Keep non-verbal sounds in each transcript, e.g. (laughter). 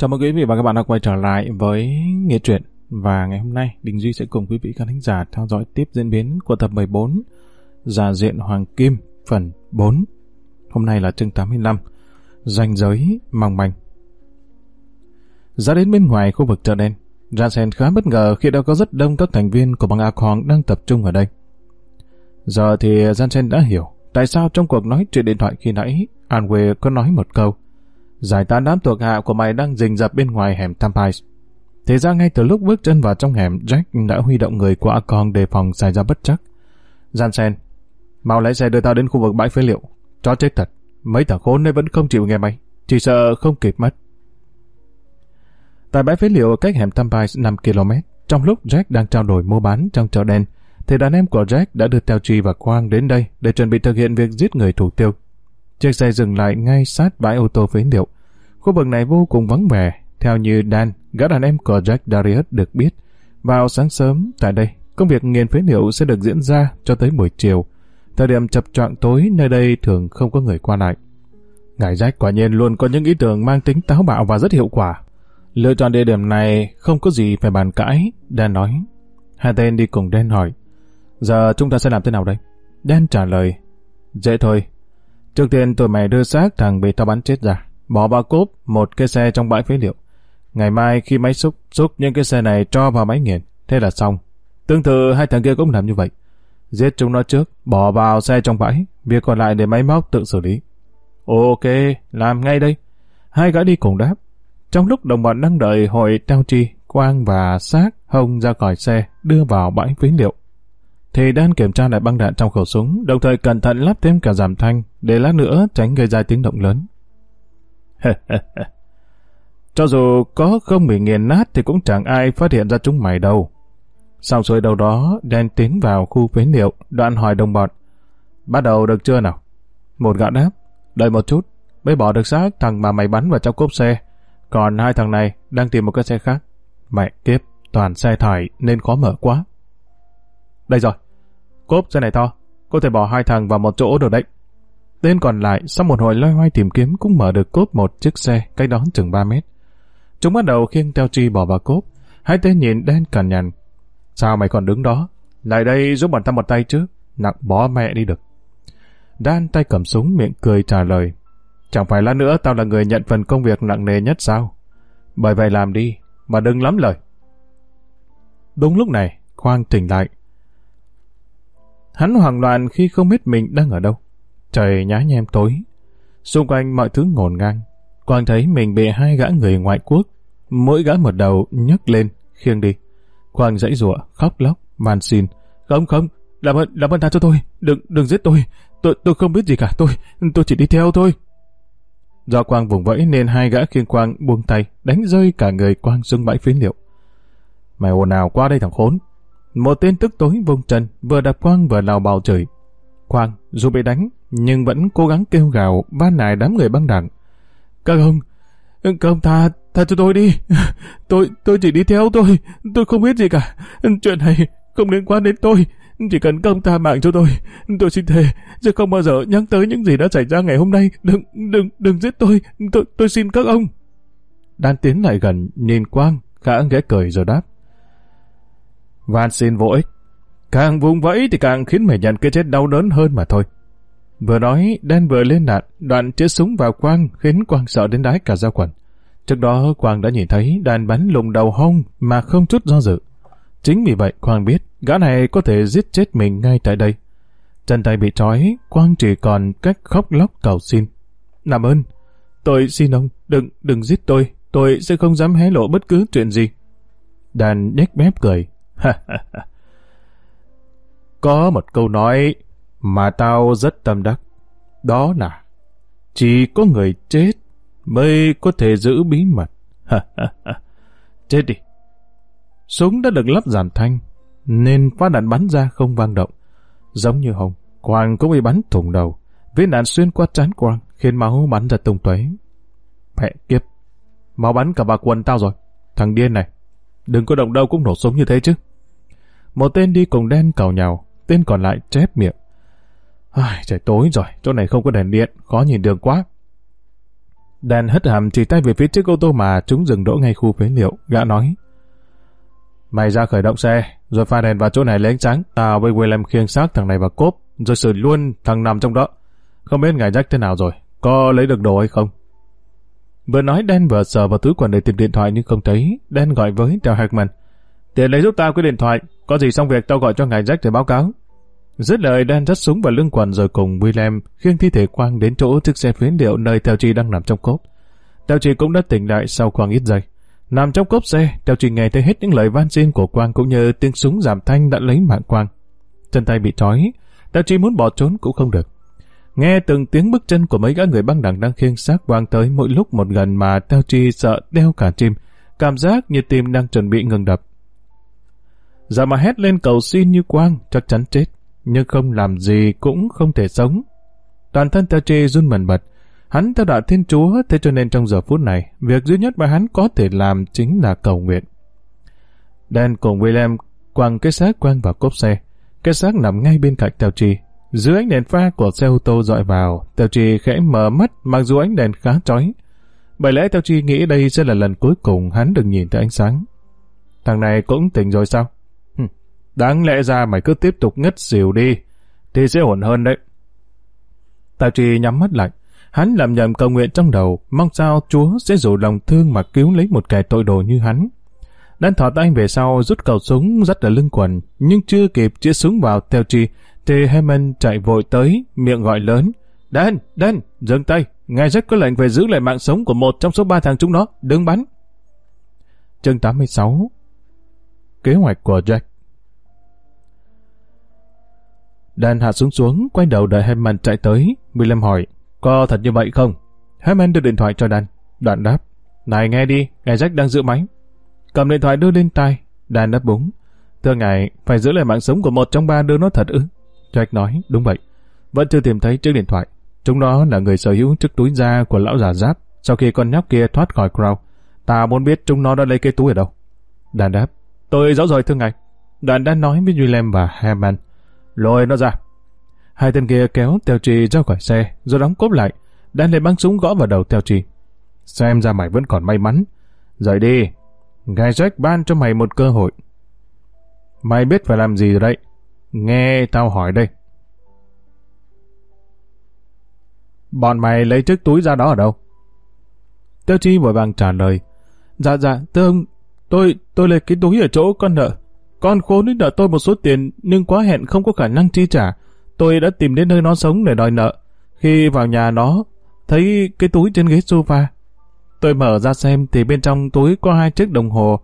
Chào mừng quý vị và các bạn đã quay trở lại với Nghĩa Truyện và ngày hôm nay, Đình Duy sẽ cùng quý vị khán thính giả theo dõi tiếp diễn biến của tập 14 Giả diện Hoàng Kim, phần 4 Hôm nay là chương 85 Danh giới mong manh. Ra đến bên ngoài khu vực chợ đen Jansen khá bất ngờ khi đã có rất đông các thành viên của băng A Hoàng đang tập trung ở đây. Giờ thì Jansen đã hiểu tại sao trong cuộc nói chuyện điện thoại khi nãy Anwe có nói một câu giải tán đám thuộc hạ của mày đang rình rập bên ngoài hẻm Tampais. Thế ra ngay từ lúc bước chân vào trong hẻm, Jack đã huy động người của Akon đề phòng xảy ra bất chắc. Jansen, mau lái xe đưa tao đến khu vực bãi phế liệu. Chó chết thật, mấy thằng khốn ấy vẫn không chịu nghe mày, chỉ sợ không kịp mất. Tại bãi phế liệu cách hẻm Tampais 5 km, trong lúc Jack đang trao đổi mua bán trong chợ đen, thì đàn em của Jack đã đưa Telchi và Quang đến đây để chuẩn bị thực hiện việc giết người thủ tiêu. Chiếc xe dừng lại ngay sát bãi ô tô phế liệu. Khu vực này vô cùng vắng vẻ, theo như Dan, gã đàn em của Jack Darius được biết. Vào sáng sớm, tại đây, công việc nghiền phế liệu sẽ được diễn ra cho tới buổi chiều. Thời điểm chập choạng tối, nơi đây thường không có người qua lại. Ngài Jack quả nhiên luôn có những ý tưởng mang tính táo bạo và rất hiệu quả. Lựa chọn địa điểm này không có gì phải bàn cãi, Dan nói. Hai tên đi cùng Dan hỏi. Giờ chúng ta sẽ làm thế nào đây? Dan trả lời. Dễ thôi, Trước tiên tụi mày đưa xác thằng bị tao bắn chết ra, bỏ vào cốp một cái xe trong bãi phế liệu. Ngày mai khi máy xúc xúc những cái xe này cho vào máy nghiền, thế là xong. Tương tự hai thằng kia cũng làm như vậy. Giết chúng nó trước, bỏ vào xe trong bãi, việc còn lại để máy móc tự xử lý. Ok, làm ngay đây. Hai gã đi cùng đáp. Trong lúc đồng bọn đang đợi hội Tao Chi, Quang và Xác Hồng ra khỏi xe, đưa vào bãi phế liệu thì đang kiểm tra lại băng đạn trong khẩu súng, đồng thời cẩn thận lắp thêm cả giảm thanh, để lát nữa tránh gây ra tiếng động lớn. (laughs) Cho dù có không bị nghiền nát thì cũng chẳng ai phát hiện ra chúng mày đâu. Sau xuôi đầu đó, đen tiến vào khu phế liệu, đoạn hỏi đồng bọn. Bắt đầu được chưa nào? Một gã đáp, đợi một chút, mới bỏ được xác thằng mà mày bắn vào trong cốp xe. Còn hai thằng này đang tìm một cái xe khác. Mẹ kiếp, toàn xe thải nên khó mở quá. Đây rồi. Cốp xe này to. Có thể bỏ hai thằng vào một chỗ được đấy. Tên còn lại sau một hồi loay hoay tìm kiếm cũng mở được cốp một chiếc xe cách đó chừng 3 mét. Chúng bắt đầu khiêng Teo Chi bỏ vào cốp. Hai tên nhìn đen cằn nhằn. Sao mày còn đứng đó? Lại đây giúp bọn ta một tay chứ. Nặng bó mẹ đi được. Đan tay cầm súng miệng cười trả lời. Chẳng phải lát nữa tao là người nhận phần công việc nặng nề nhất sao? Bởi vậy làm đi, mà đừng lắm lời. Đúng lúc này, Khoang tỉnh lại. Hắn hoảng loạn khi không biết mình đang ở đâu. Trời nhá nhem tối. Xung quanh mọi thứ ngổn ngang. Quang thấy mình bị hai gã người ngoại quốc. Mỗi gã một đầu nhấc lên, khiêng đi. Quang dãy rủa khóc lóc, van xin. Không không, làm ơn, làm ơn tha cho tôi. Đừng, đừng giết tôi. Tôi, tôi không biết gì cả. Tôi, tôi chỉ đi theo thôi. Do Quang vùng vẫy nên hai gã khiêng Quang buông tay, đánh rơi cả người Quang xuống bãi phế liệu. Mày ồn nào qua đây thằng khốn. Một tên tức tối vung chân, vừa đập Quang vừa lào bào chửi. Quang, dù bị đánh, nhưng vẫn cố gắng kêu gào, ban nài đám người băng đảng. Các ông, các ông tha, tha cho tôi đi. (laughs) Tôi, tôi chỉ đi theo tôi, tôi không biết gì cả. Chuyện này không liên quan đến tôi. Chỉ cần công tha mạng cho tôi, tôi xin thề, sẽ không bao giờ nhắc tới những gì đã xảy ra ngày hôm nay. Đừng, đừng, đừng giết tôi, tôi, tôi xin các ông. Đan tiến lại gần, nhìn Quang, khả ghé cười rồi đáp. Van xin vô ích. Càng vùng vẫy thì càng khiến mày nhận cái chết đau đớn hơn mà thôi. Vừa nói, đen vừa lên đạn, đoạn chĩa súng vào Quang khiến Quang sợ đến đái cả da quần. Trước đó Quang đã nhìn thấy đàn bắn lùng đầu hông mà không chút do dự. Chính vì vậy Quang biết gã này có thể giết chết mình ngay tại đây. Chân tay bị trói, Quang chỉ còn cách khóc lóc cầu xin. Làm ơn, tôi xin ông, đừng, đừng giết tôi, tôi sẽ không dám hé lộ bất cứ chuyện gì. Đàn nhếch mép cười, (laughs) Có một câu nói mà tao rất tâm đắc. Đó là chỉ có người chết mới có thể giữ bí mật. (laughs) chết đi. Súng đã được lắp giảm thanh, nên phát đạn bắn ra không vang động. Giống như Hồng, Quang cũng bị bắn thủng đầu. Viên đạn xuyên qua trán Quang, khiến máu bắn ra tung tuế. Mẹ kiếp, máu bắn cả bà quần tao rồi. Thằng điên này, đừng có động đâu cũng nổ súng như thế chứ. Một tên đi cùng đen cào nhào, tên còn lại chép miệng. Ai, trời tối rồi, chỗ này không có đèn điện, khó nhìn đường quá. Đen hất hàm chỉ tay về phía chiếc ô tô mà chúng dừng đỗ ngay khu phế liệu, gã nói. Mày ra khởi động xe, rồi pha đèn vào chỗ này lấy ánh sáng. Tao với William khiêng xác thằng này vào cốp, rồi xử luôn thằng nằm trong đó. Không biết ngài Jack thế nào rồi, có lấy được đồ hay không? Vừa nói đen vừa sờ vào túi quần để tìm điện thoại nhưng không thấy. đen gọi với Theo Hackman. Tiền lấy giúp tao cái điện thoại, có gì xong việc tao gọi cho ngài Jack để báo cáo. Dứt lời Dan dắt súng vào lưng quần rồi cùng William khiêng thi thể Quang đến chỗ chiếc xe phế liệu nơi Theo Chi đang nằm trong cốp. Theo Chi cũng đã tỉnh lại sau khoảng ít giây. Nằm trong cốp xe, Theo Chi nghe thấy hết những lời van xin của Quang cũng như tiếng súng giảm thanh đã lấy mạng Quang. Chân tay bị trói, Theo Chi muốn bỏ trốn cũng không được. Nghe từng tiếng bước chân của mấy gã người băng đảng đang khiêng xác Quang tới mỗi lúc một gần mà Theo Chi sợ đeo cả chim, cảm giác như tim đang chuẩn bị ngừng đập. Giờ mà hét lên cầu xin như Quang chắc chắn chết nhưng không làm gì cũng không thể sống. Toàn thân Tao Chê run mần bật. Hắn theo đạo Thiên Chúa, thế cho nên trong giờ phút này, việc duy nhất mà hắn có thể làm chính là cầu nguyện. Dan cùng William quăng cái xác quăng vào cốp xe. Cái xác nằm ngay bên cạnh Tao Chi. Dưới ánh đèn pha của xe ô tô dọi vào, Tao Chi khẽ mở mắt mặc dù ánh đèn khá chói. Bởi lẽ Tao Chi nghĩ đây sẽ là lần cuối cùng hắn được nhìn thấy ánh sáng. Thằng này cũng tỉnh rồi sao? Đáng lẽ ra mày cứ tiếp tục ngất xỉu đi, thì sẽ ổn hơn đấy. Tào trì nhắm mắt lại, hắn làm nhầm cầu nguyện trong đầu, mong sao Chúa sẽ rủ lòng thương mà cứu lấy một kẻ tội đồ như hắn. Đan thỏ tay về sau rút cầu súng dắt ở lưng quần, nhưng chưa kịp chĩa súng vào theo trì, thì Hammond chạy vội tới, miệng gọi lớn. Dan, Dan, dừng tay, ngài rất có lệnh về giữ lại mạng sống của một trong số ba thằng chúng nó, đừng bắn. Chương 86 Kế hoạch của Jack Dan hạ xuống xuống, quay đầu đợi Hammond chạy tới. William hỏi, có thật như vậy không? Hammond đưa điện thoại cho Dan. Đoạn đáp, này nghe đi, ngài Jack đang giữ máy. Cầm điện thoại đưa lên tai. Dan đáp búng. Thưa ngài, phải giữ lại mạng sống của một trong ba đứa nó thật ư? Jack nói, đúng vậy. Vẫn chưa tìm thấy chiếc điện thoại. Chúng nó là người sở hữu chiếc túi da của lão già giáp sau khi con nhóc kia thoát khỏi Crow. Ta muốn biết chúng nó đã lấy cái túi ở đâu. Dan đáp, tôi rõ rồi thưa ngài. Đoạn đã nói với William và Herman lôi nó ra. Hai tên kia kéo Teo Chi ra khỏi xe, rồi đóng cốp lại, đang lấy băng súng gõ vào đầu Teo Chi. Xem ra mày vẫn còn may mắn. Rời đi, Gai Jack ban cho mày một cơ hội. Mày biết phải làm gì rồi đấy. Nghe tao hỏi đây. Bọn mày lấy chiếc túi ra đó ở đâu? Teo Chi vội vàng trả lời. Dạ dạ, thưa ông, tôi, tôi lấy cái túi ở chỗ con nợ. Con khốn ấy nợ tôi một số tiền nhưng quá hẹn không có khả năng chi trả. Tôi đã tìm đến nơi nó sống để đòi nợ. Khi vào nhà nó, thấy cái túi trên ghế sofa. Tôi mở ra xem thì bên trong túi có hai chiếc đồng hồ.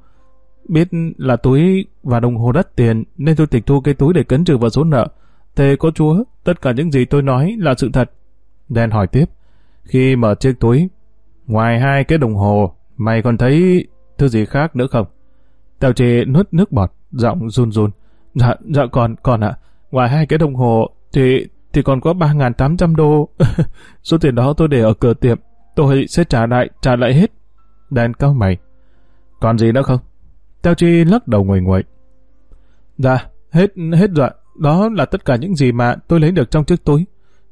Biết là túi và đồng hồ đắt tiền nên tôi tịch thu cái túi để cấn trừ vào số nợ. thề có chúa, tất cả những gì tôi nói là sự thật. Đen hỏi tiếp. Khi mở chiếc túi, ngoài hai cái đồng hồ, mày còn thấy thứ gì khác nữa không? Tèo chê nuốt nước bọt giọng run run. Dạ, dạ còn, còn ạ. Ngoài hai cái đồng hồ thì thì còn có 3.800 đô. (laughs) Số tiền đó tôi để ở cửa tiệm. Tôi sẽ trả lại, trả lại hết. Đàn cao mày. Còn gì nữa không? Teo Chi lắc đầu ngồi nguội. Dạ, hết, hết rồi. Đó là tất cả những gì mà tôi lấy được trong chiếc túi.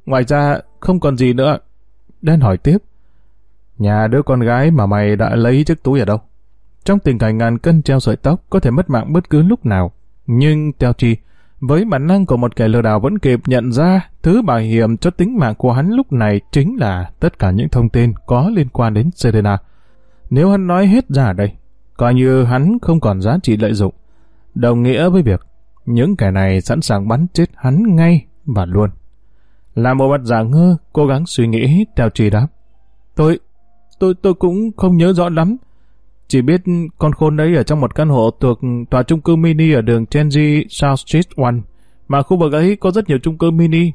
Ngoài ra, không còn gì nữa. Đen hỏi tiếp. Nhà đứa con gái mà mày đã lấy chiếc túi ở đâu? Trong tình cảnh ngàn cân treo sợi tóc có thể mất mạng bất cứ lúc nào. Nhưng teo chi, với bản năng của một kẻ lừa đảo vẫn kịp nhận ra thứ bảo hiểm cho tính mạng của hắn lúc này chính là tất cả những thông tin có liên quan đến Serena. Nếu hắn nói hết ra ở đây, coi như hắn không còn giá trị lợi dụng. Đồng nghĩa với việc những kẻ này sẵn sàng bắn chết hắn ngay và luôn. Là một mặt giả ngơ, cố gắng suy nghĩ teo chi đáp. Tôi, tôi, tôi cũng không nhớ rõ lắm. Chỉ biết con khôn đấy ở trong một căn hộ thuộc tòa trung cư mini ở đường Chenji South Street 1, mà khu vực ấy có rất nhiều trung cư mini.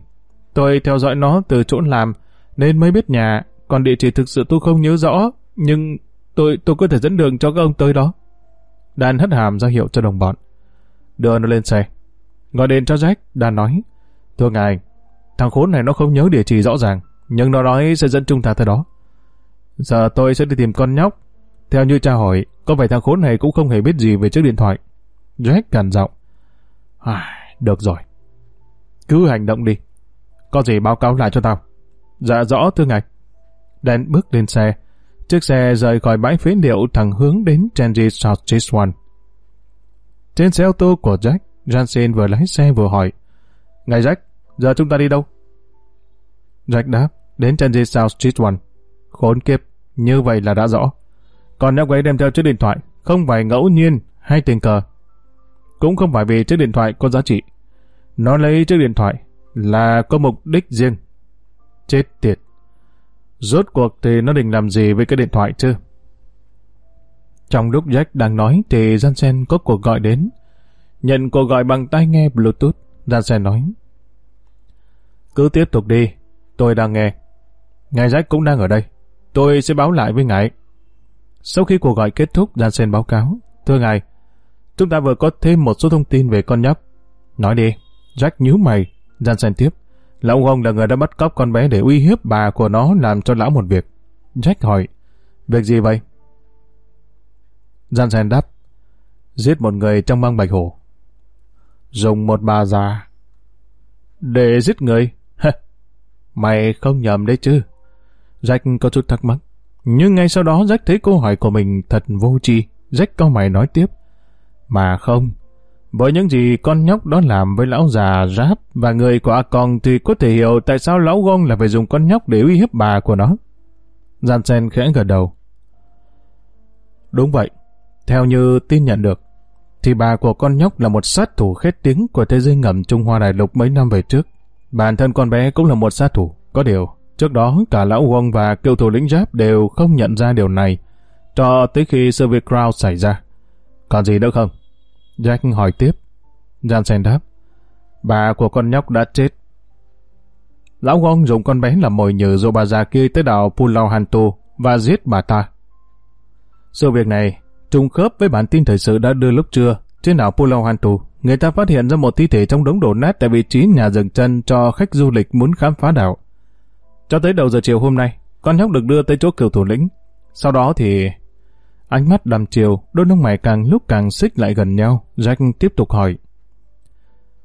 Tôi theo dõi nó từ chỗ làm, nên mới biết nhà, còn địa chỉ thực sự tôi không nhớ rõ, nhưng tôi tôi có thể dẫn đường cho các ông tới đó. Đàn hất hàm ra hiệu cho đồng bọn. Đưa nó lên xe. Gọi điện cho Jack, Đàn nói, Thưa ngài, thằng khốn này nó không nhớ địa chỉ rõ ràng, nhưng nó nói sẽ dẫn chúng ta tới đó. Giờ tôi sẽ đi tìm con nhóc theo như cha hỏi, có vẻ thằng khốn này cũng không hề biết gì về chiếc điện thoại. Jack cằn giọng. À, được rồi. Cứ hành động đi. Có gì báo cáo lại cho tao. Dạ rõ thưa ngài. Dan bước lên xe. Chiếc xe rời khỏi bãi phế liệu thẳng hướng đến Changi South East One. Trên xe ô tô của Jack, Jansen vừa lái xe vừa hỏi. Ngài Jack, giờ chúng ta đi đâu? Jack đáp, đến Changi South Street One. Khốn kiếp, như vậy là đã rõ. Còn nhóc ấy đem theo chiếc điện thoại, không phải ngẫu nhiên hay tình cờ. Cũng không phải vì chiếc điện thoại có giá trị. Nó lấy chiếc điện thoại là có mục đích riêng. Chết tiệt. Rốt cuộc thì nó định làm gì với cái điện thoại chứ? Trong lúc Jack đang nói thì Jansen có cuộc gọi đến. Nhận cuộc gọi bằng tai nghe Bluetooth, Jansen nói. Cứ tiếp tục đi, tôi đang nghe. Ngài Jack cũng đang ở đây. Tôi sẽ báo lại với ngài. Sau khi cuộc gọi kết thúc, Jansen báo cáo. Thưa ngài, chúng ta vừa có thêm một số thông tin về con nhóc. Nói đi. Jack nhíu mày. Jansen tiếp. Lão ông là người đã bắt cóc con bé để uy hiếp bà của nó làm cho lão một việc. Jack hỏi. Việc gì vậy? Jansen đáp. Giết một người trong băng bạch hổ. Dùng một bà già. Để giết người? (laughs) Mày không nhầm đấy chứ. Jack có chút thắc mắc. Nhưng ngay sau đó Jack thấy câu hỏi của mình thật vô tri. Jack câu mày nói tiếp. Mà không, với những gì con nhóc đó làm với lão già Ráp và người của A Con thì có thể hiểu tại sao lão gông là phải dùng con nhóc để uy hiếp bà của nó. Gian sen khẽ gật đầu. Đúng vậy. Theo như tin nhận được, thì bà của con nhóc là một sát thủ khét tiếng của thế giới ngầm Trung Hoa Đại Lục mấy năm về trước. Bản thân con bé cũng là một sát thủ. Có điều, trước đó cả lão Wong và cựu thủ lĩnh Giáp đều không nhận ra điều này, cho tới khi sự việc Crown xảy ra. Còn gì nữa không? Jack hỏi tiếp. Jansen đáp. Bà của con nhóc đã chết. Lão Wong dùng con bé làm mồi nhử dụ bà già kia tới đảo Pulau Hantu và giết bà ta. Sự việc này trùng khớp với bản tin thời sự đã đưa lúc trưa trên đảo Pulau Hantu. Người ta phát hiện ra một thi thể trong đống đổ nát tại vị trí nhà dừng chân cho khách du lịch muốn khám phá đảo. Cho tới đầu giờ chiều hôm nay, con nhóc được đưa tới chỗ cựu thủ lĩnh. Sau đó thì Ánh mắt đầm chiều, đôi lông mày càng lúc càng xích lại gần nhau. Jack tiếp tục hỏi.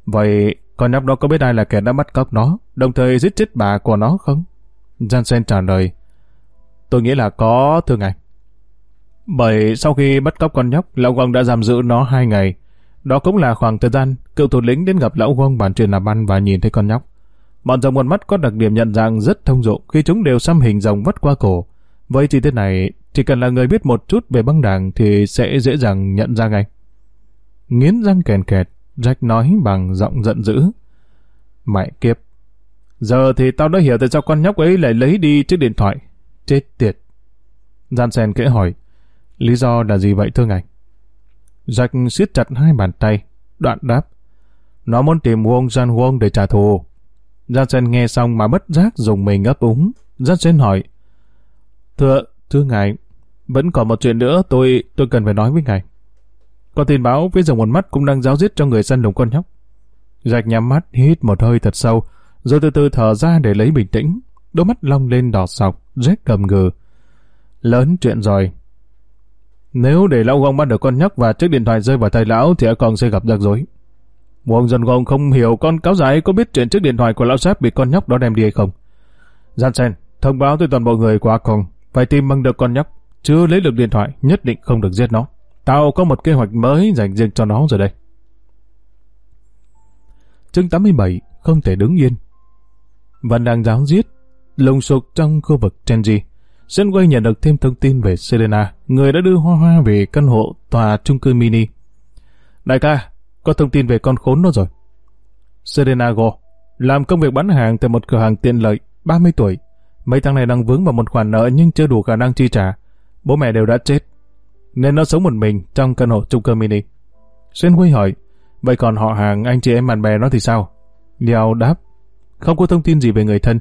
Vậy, con nhóc đó có biết ai là kẻ đã bắt cóc nó, đồng thời giết chết bà của nó không? Jansen trả lời. Tôi nghĩ là có, thưa ngài. Bởi sau khi bắt cóc con nhóc, lão Quang đã giam giữ nó hai ngày. Đó cũng là khoảng thời gian cựu thủ lĩnh đến gặp lão Quang bàn chuyện làm ăn và nhìn thấy con nhóc. Bọn rồng con mắt có đặc điểm nhận dạng rất thông dụng khi chúng đều xăm hình rồng vắt qua cổ. Với chi tiết này, chỉ cần là người biết một chút về băng đảng thì sẽ dễ dàng nhận ra ngay. Nghiến răng kèn kẹt, Jack nói bằng giọng giận dữ. Mẹ kiếp! Giờ thì tao đã hiểu tại sao con nhóc ấy lại lấy đi chiếc điện thoại. Chết tiệt! Gian sen kẽ hỏi, lý do là gì vậy thưa ngài? Jack siết chặt hai bàn tay, đoạn đáp. Nó muốn tìm Wong Jan Wong để trả thù. Jansen nghe xong mà bất giác dùng mình ấp úng. Jansen hỏi, Thưa, thưa ngài, vẫn còn một chuyện nữa tôi tôi cần phải nói với ngài. Có tin báo phía dòng một mắt cũng đang giáo giết cho người săn lùng con nhóc. Rạch nhắm mắt hít một hơi thật sâu, rồi từ từ thở ra để lấy bình tĩnh. Đôi mắt long lên đỏ sọc, rét cầm gừ. Lớn chuyện rồi. Nếu để lão gông bắt được con nhóc và chiếc điện thoại rơi vào tay lão thì còn sẽ gặp rắc rối. Wong dân gông không hiểu con cáo giải có biết chuyện chiếc điện thoại của lão sếp bị con nhóc đó đem đi hay không. Jansen, thông báo tới toàn bộ người của Akon phải tìm bằng được con nhóc chưa lấy được điện thoại, nhất định không được giết nó. Tao có một kế hoạch mới dành riêng cho nó rồi đây. Chương 87 không thể đứng yên. Vẫn đang giáo giết, lùng sục trong khu vực Chenji. quay nhận được thêm thông tin về Selena, người đã đưa Hoa Hoa về căn hộ tòa chung cư mini. Đại ca, có thông tin về con khốn nó rồi. Serena Go, làm công việc bán hàng tại một cửa hàng tiện lợi, 30 tuổi. Mấy tháng này đang vướng vào một khoản nợ nhưng chưa đủ khả năng chi trả bố mẹ đều đã chết, nên nó sống một mình trong căn hộ chung cư mini. Xuyên Huy hỏi, vậy còn họ hàng, anh chị em bạn bè nó thì sao? Liao đáp, không có thông tin gì về người thân.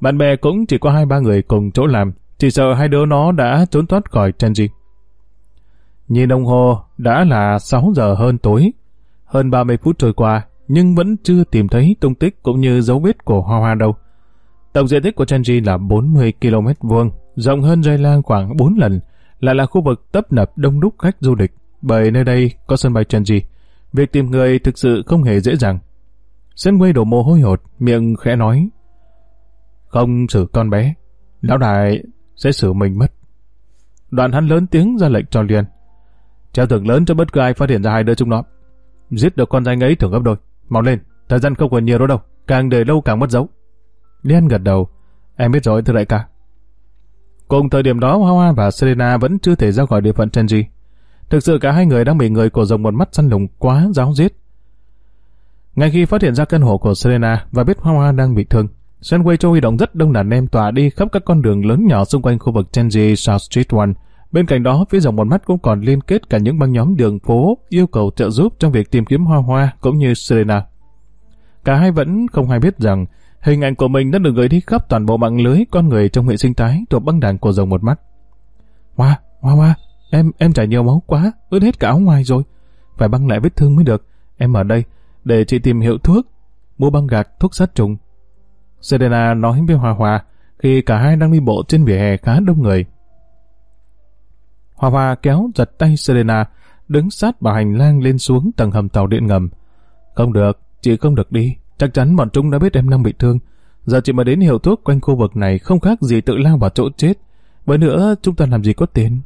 Bạn bè cũng chỉ có hai ba người cùng chỗ làm, chỉ sợ hai đứa nó đã trốn thoát khỏi Chenji. Nhìn đồng hồ, đã là 6 giờ hơn tối. Hơn 30 phút trôi qua, nhưng vẫn chưa tìm thấy tung tích cũng như dấu vết của Hoa Hoa đâu. Tổng diện tích của Chenji là 40 km vuông, rộng hơn Dây Lang khoảng 4 lần, lại là khu vực tấp nập đông đúc khách du lịch, bởi nơi đây có sân bay Chenji. Việc tìm người thực sự không hề dễ dàng. Sân quay đổ mồ hôi hột, miệng khẽ nói. Không xử con bé. Lão đại, sẽ xử mình mất. Đoạn hắn lớn tiếng ra lệnh cho liền Treo thưởng lớn cho bất cứ ai phát hiện ra hai đứa chúng nó. Giết được con danh ấy thưởng gấp đôi. Mau lên, thời gian không còn nhiều đâu đâu. Càng để lâu càng mất dấu. Liên gật đầu. Em biết rồi thưa đại ca. Cùng thời điểm đó Hoa Hoa và Serena vẫn chưa thể ra khỏi địa phận Chenji. Thực sự cả hai người đang bị người của rồng một mắt săn lùng quá giáo giết. Ngay khi phát hiện ra căn hộ của Serena và biết Hoa Hoa đang bị thương, Sunway cho huy động rất đông đàn em tỏa đi khắp các con đường lớn nhỏ xung quanh khu vực Chenji South Street One. Bên cạnh đó, phía dòng một mắt cũng còn liên kết cả những băng nhóm đường phố yêu cầu trợ giúp trong việc tìm kiếm Hoa Hoa cũng như Serena. Cả hai vẫn không hay biết rằng hình ảnh của mình đã được gửi đi khắp toàn bộ mạng lưới con người trong hệ sinh thái thuộc băng đảng của dòng một mắt. Hoa, Hoa Hoa, em em chảy nhiều máu quá, ướt hết cả áo ngoài rồi. Phải băng lại vết thương mới được. Em ở đây, để chị tìm hiệu thuốc, mua băng gạc, thuốc sát trùng. Serena nói với Hoa Hoa khi cả hai đang đi bộ trên vỉa hè khá đông người. Hoa Hoa kéo giật tay Serena, đứng sát vào hành lang lên xuống tầng hầm tàu điện ngầm. Không được, chị không được đi. Chắc chắn bọn chúng đã biết em đang bị thương. Giờ chị mà đến hiệu thuốc quanh khu vực này không khác gì tự lao vào chỗ chết. Với nữa, chúng ta làm gì có tiền.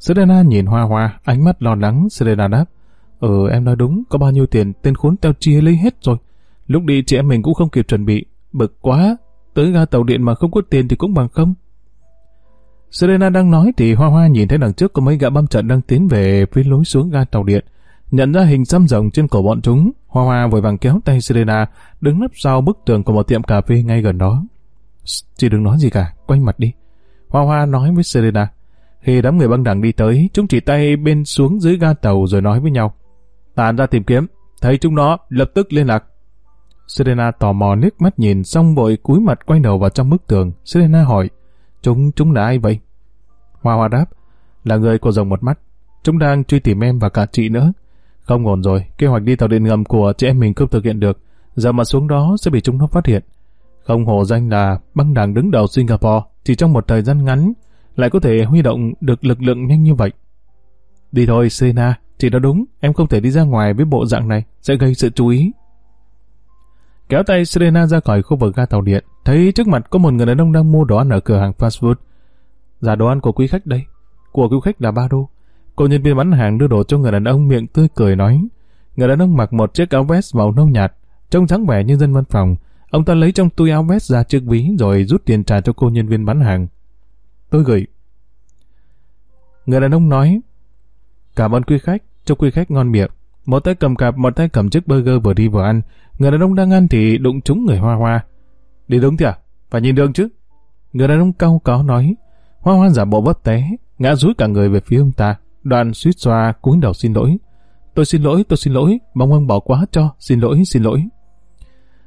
Serena nhìn Hoa Hoa, ánh mắt lo lắng, Serena đáp. Ừ, em nói đúng, có bao nhiêu tiền, tên khốn tao chia lấy hết rồi. Lúc đi chị em mình cũng không kịp chuẩn bị, bực quá, tới ga tàu điện mà không có tiền thì cũng bằng không. Serena đang nói thì Hoa Hoa nhìn thấy đằng trước có mấy gã băm trận đang tiến về phía lối xuống ga tàu điện. Nhận ra hình xăm rồng trên cổ bọn chúng, Hoa Hoa vội vàng kéo tay Serena đứng nấp sau bức tường của một tiệm cà phê ngay gần đó. Chị đừng nói gì cả, quay mặt đi. Hoa Hoa nói với Serena. Khi đám người băng đảng đi tới, chúng chỉ tay bên xuống dưới ga tàu rồi nói với nhau. Tàn ra tìm kiếm, thấy chúng nó, lập tức liên lạc. Serena tò mò nước mắt nhìn xong vội cúi mặt quay đầu vào trong bức tường. Serena hỏi, chúng chúng là ai vậy? Hoa Hoa đáp, là người của rồng một mắt. Chúng đang truy tìm em và cả chị nữa. Không ổn rồi, kế hoạch đi tàu điện ngầm của chị em mình không thực hiện được. Giờ mà xuống đó sẽ bị chúng nó phát hiện. Không hổ danh là băng đảng đứng đầu Singapore, chỉ trong một thời gian ngắn, lại có thể huy động được lực lượng nhanh như vậy. Đi thôi, sena. chị nói đúng, em không thể đi ra ngoài với bộ dạng này, sẽ gây sự chú ý. Kéo tay Serena ra khỏi khu vực ga tàu điện, thấy trước mặt có một người đàn ông đang mua đồ ăn ở cửa hàng fast food. Giả đồ ăn của quý khách đây. Của quý khách là ba đô. Cô nhân viên bán hàng đưa đồ cho người đàn ông miệng tươi cười nói. Người đàn ông mặc một chiếc áo vest màu nâu nhạt, trông trắng vẻ như dân văn phòng. Ông ta lấy trong túi áo vest ra chiếc ví rồi rút tiền trả cho cô nhân viên bán hàng. Tôi gửi. Người đàn ông nói, cảm ơn quý khách, chúc quý khách ngon miệng. Một tay cầm cặp, một tay cầm chiếc burger vừa đi vừa ăn. Người đàn ông đang ăn thì đụng trúng người hoa hoa. Đi đúng thì à? Phải nhìn đường chứ. Người đàn ông cau có nói. Hoa hoa giả bộ vấp té, ngã rúi cả người về phía ông ta. Đoàn suýt xoa cúi đầu xin lỗi. Tôi xin lỗi, tôi xin lỗi, mong ông bỏ quá cho, xin lỗi, xin lỗi.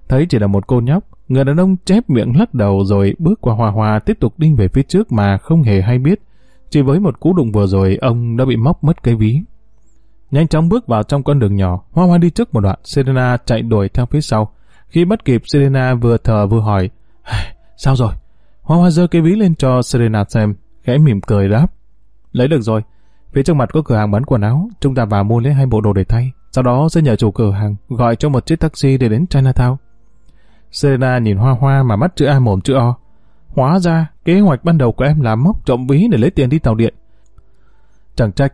Thấy chỉ là một cô nhóc, người đàn ông chép miệng lắc đầu rồi bước qua Hoa Hoa tiếp tục đi về phía trước mà không hề hay biết. Chỉ với một cú đụng vừa rồi, ông đã bị móc mất cái ví. Nhanh chóng bước vào trong con đường nhỏ, Hoa Hoa đi trước một đoạn, Serena chạy đuổi theo phía sau. Khi bắt kịp, Serena vừa thở vừa hỏi, Sao rồi? Hoa Hoa giơ cái ví lên cho Serena xem, khẽ mỉm cười đáp. Lấy được rồi, phía trước mặt có cửa hàng bán quần áo, chúng ta vào mua lấy hai bộ đồ để thay. Sau đó sẽ nhờ chủ cửa hàng gọi cho một chiếc taxi để đến Chinatown. Serena nhìn Hoa Hoa mà mắt chữ A mồm chữ O. Hóa ra, kế hoạch ban đầu của em là móc trộm ví để lấy tiền đi tàu điện. Chẳng trách,